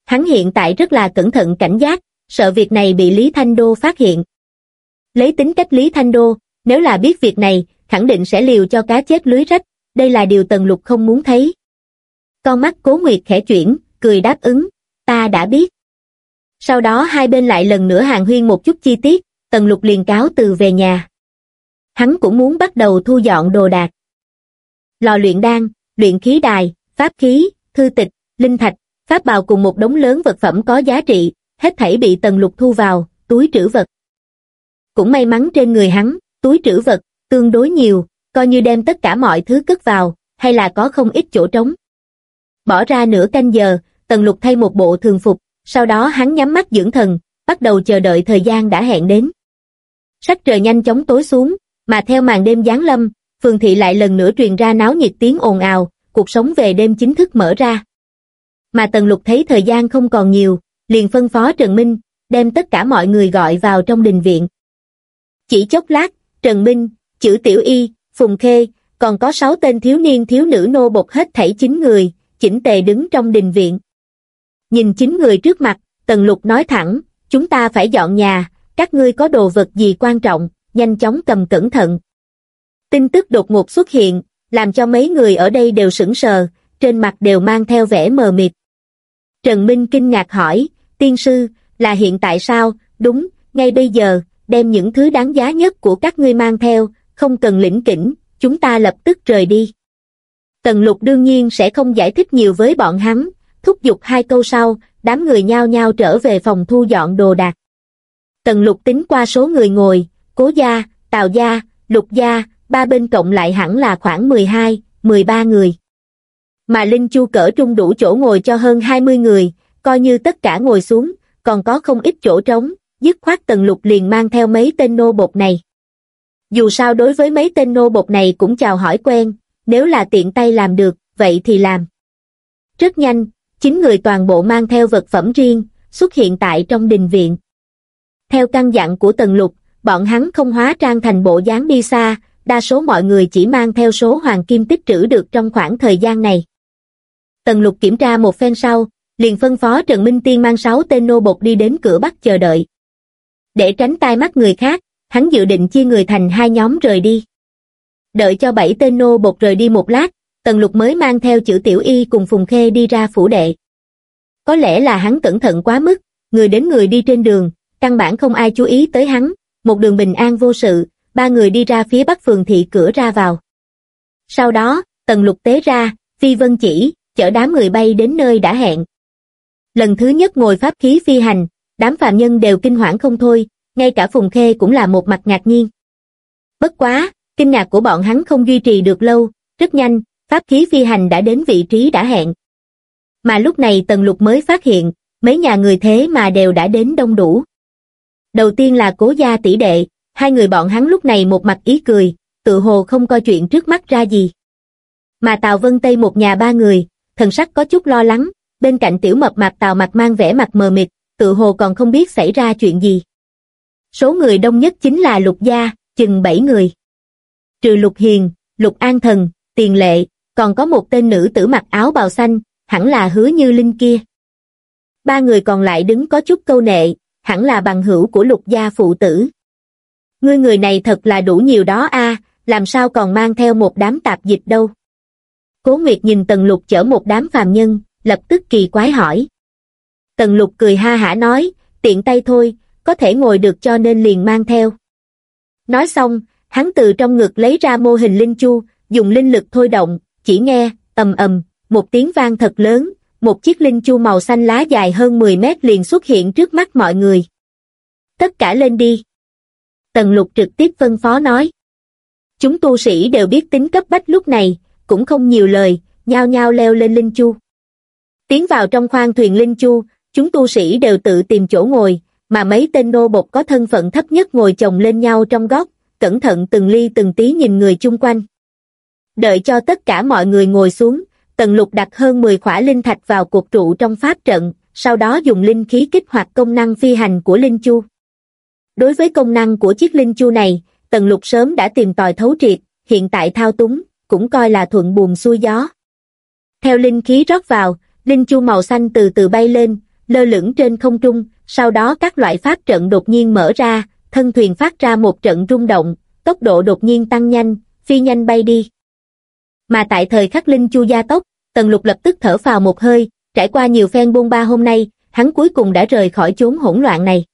Hắn hiện tại rất là cẩn thận cảnh giác, sợ việc này bị Lý Thanh Đô phát hiện. Lấy tính cách Lý Thanh Đô, nếu là biết việc này, khẳng định sẽ liều cho cá chết lưới rách, đây là điều Tần Lục không muốn thấy. Con mắt Cố Nguyệt khẽ chuyển, cười đáp ứng, ta đã biết. Sau đó hai bên lại lần nữa hàng huyên một chút chi tiết, Tần Lục liền cáo từ về nhà. Hắn cũng muốn bắt đầu thu dọn đồ đạc. Lò luyện đan, luyện khí đài, pháp khí, thư tịch, linh thạch, pháp bào cùng một đống lớn vật phẩm có giá trị, hết thảy bị tần lục thu vào, túi trữ vật. Cũng may mắn trên người hắn, túi trữ vật, tương đối nhiều, coi như đem tất cả mọi thứ cất vào, hay là có không ít chỗ trống. Bỏ ra nửa canh giờ, tần lục thay một bộ thường phục, sau đó hắn nhắm mắt dưỡng thần, bắt đầu chờ đợi thời gian đã hẹn đến. Sắc trời nhanh chóng tối xuống, mà theo màn đêm giáng lâm, phường thị lại lần nữa truyền ra náo nhiệt tiếng ồn ào, cuộc sống về đêm chính thức mở ra. Mà Tần Lục thấy thời gian không còn nhiều, liền phân phó Trần Minh, đem tất cả mọi người gọi vào trong đình viện. Chỉ chốc lát, Trần Minh, chữ Tiểu Y, Phùng Khê, còn có sáu tên thiếu niên thiếu nữ nô bột hết thảy chín người, chỉnh tề đứng trong đình viện. Nhìn chín người trước mặt, Tần Lục nói thẳng, chúng ta phải dọn nhà, các ngươi có đồ vật gì quan trọng, nhanh chóng cầm cẩn thận. Tin tức đột ngột xuất hiện, làm cho mấy người ở đây đều sững sờ, trên mặt đều mang theo vẻ mờ mịt. Trần Minh kinh ngạc hỏi, tiên sư, là hiện tại sao, đúng, ngay bây giờ, đem những thứ đáng giá nhất của các ngươi mang theo, không cần lĩnh kỉnh, chúng ta lập tức rời đi. Tần lục đương nhiên sẽ không giải thích nhiều với bọn hắn, thúc giục hai câu sau, đám người nhao nhao trở về phòng thu dọn đồ đạc. Tần lục tính qua số người ngồi, cố gia, tào gia, lục gia, ba bên cộng lại hẳn là khoảng 12, 13 người. Mà Linh Chu cỡ trung đủ chỗ ngồi cho hơn 20 người, coi như tất cả ngồi xuống, còn có không ít chỗ trống, dứt khoát tần lục liền mang theo mấy tên nô bột này. Dù sao đối với mấy tên nô bột này cũng chào hỏi quen, nếu là tiện tay làm được, vậy thì làm. Rất nhanh, chính người toàn bộ mang theo vật phẩm riêng, xuất hiện tại trong đình viện. Theo căn dặn của tần lục, bọn hắn không hóa trang thành bộ dáng đi xa, đa số mọi người chỉ mang theo số hoàng kim tích trữ được trong khoảng thời gian này. Tần lục kiểm tra một phen sau, liền phân phó Trần Minh Tiên mang sáu tên nô bột đi đến cửa bắc chờ đợi. Để tránh tai mắt người khác, hắn dự định chia người thành hai nhóm rời đi. Đợi cho bảy tên nô bột rời đi một lát, Tần Lục mới mang theo chữ tiểu y cùng Phùng Khê đi ra phủ đệ. Có lẽ là hắn cẩn thận quá mức, người đến người đi trên đường, căn bản không ai chú ý tới hắn, một đường bình an vô sự, ba người đi ra phía bắc phường thị cửa ra vào. Sau đó, Tần Lục tế ra, Phi Vân chỉ, chở đám người bay đến nơi đã hẹn. Lần thứ nhất ngồi pháp khí phi hành, đám phạm nhân đều kinh hoảng không thôi, ngay cả Phùng Khê cũng là một mặt ngạc nhiên. Bất quá, kinh ngạc của bọn hắn không duy trì được lâu, rất nhanh, pháp khí phi hành đã đến vị trí đã hẹn. Mà lúc này Tần Lục mới phát hiện, mấy nhà người thế mà đều đã đến đông đủ. Đầu tiên là cố gia tỷ đệ, hai người bọn hắn lúc này một mặt ý cười, tự hồ không coi chuyện trước mắt ra gì. Mà Tào Vân Tây một nhà ba người, thần sắc có chút lo lắng, bên cạnh tiểu mập mạp Tào mặt mang vẻ mặt mờ mịt, tự hồ còn không biết xảy ra chuyện gì. Số người đông nhất chính là Lục Gia, chừng bảy người. Trừ Lục Hiền, Lục An Thần, Tiền Lệ, còn có một tên nữ tử mặc áo bào xanh, hẳn là hứa như linh kia. Ba người còn lại đứng có chút câu nệ, hẳn là bằng hữu của lục gia phụ tử. Ngươi người này thật là đủ nhiều đó a, làm sao còn mang theo một đám tạp dịch đâu. Cố Nguyệt nhìn Tần Lục chở một đám phàm nhân, lập tức kỳ quái hỏi. Tần Lục cười ha hả nói, tiện tay thôi, có thể ngồi được cho nên liền mang theo. Nói xong, hắn từ trong ngực lấy ra mô hình linh chu, dùng linh lực thôi động, chỉ nghe, ầm ầm, một tiếng vang thật lớn, một chiếc linh chu màu xanh lá dài hơn 10 mét liền xuất hiện trước mắt mọi người. Tất cả lên đi. Tần lục trực tiếp phân phó nói. Chúng tu sĩ đều biết tính cấp bách lúc này, cũng không nhiều lời, nhao nhao leo lên linh chu. Tiến vào trong khoang thuyền linh chu, chúng tu sĩ đều tự tìm chỗ ngồi, mà mấy tên nô bột có thân phận thấp nhất ngồi chồng lên nhau trong góc, cẩn thận từng ly từng tí nhìn người chung quanh. Đợi cho tất cả mọi người ngồi xuống, Tần Lục đặt hơn 10 khỏa linh thạch vào cột trụ trong pháp trận, sau đó dùng linh khí kích hoạt công năng phi hành của linh chu. Đối với công năng của chiếc linh chu này, Tần Lục sớm đã tìm tòi thấu triệt, hiện tại thao túng, cũng coi là thuận buồm xuôi gió. Theo linh khí rót vào, linh chu màu xanh từ từ bay lên, lơ lửng trên không trung, sau đó các loại pháp trận đột nhiên mở ra, thân thuyền phát ra một trận rung động, tốc độ đột nhiên tăng nhanh, phi nhanh bay đi. Mà tại thời khắc linh chu gia tốc, Tần Lục lập tức thở vào một hơi, trải qua nhiều phen buông ba hôm nay, hắn cuối cùng đã rời khỏi chốn hỗn loạn này.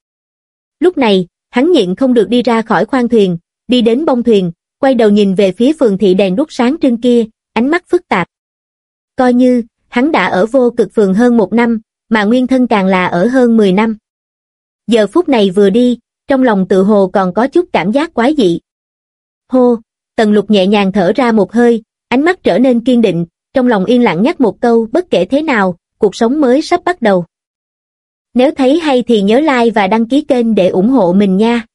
Lúc này, hắn nhịn không được đi ra khỏi khoang thuyền, đi đến bông thuyền, quay đầu nhìn về phía phường thị đèn đốt sáng trưng kia, ánh mắt phức tạp. Coi như, hắn đã ở vô cực phường hơn một năm, mà nguyên thân càng là ở hơn 10 năm. Giờ phút này vừa đi, trong lòng tự hồ còn có chút cảm giác quái dị. Hô, tần lục nhẹ nhàng thở ra một hơi, ánh mắt trở nên kiên định, trong lòng yên lặng nhắc một câu bất kể thế nào, cuộc sống mới sắp bắt đầu. Nếu thấy hay thì nhớ like và đăng ký kênh để ủng hộ mình nha.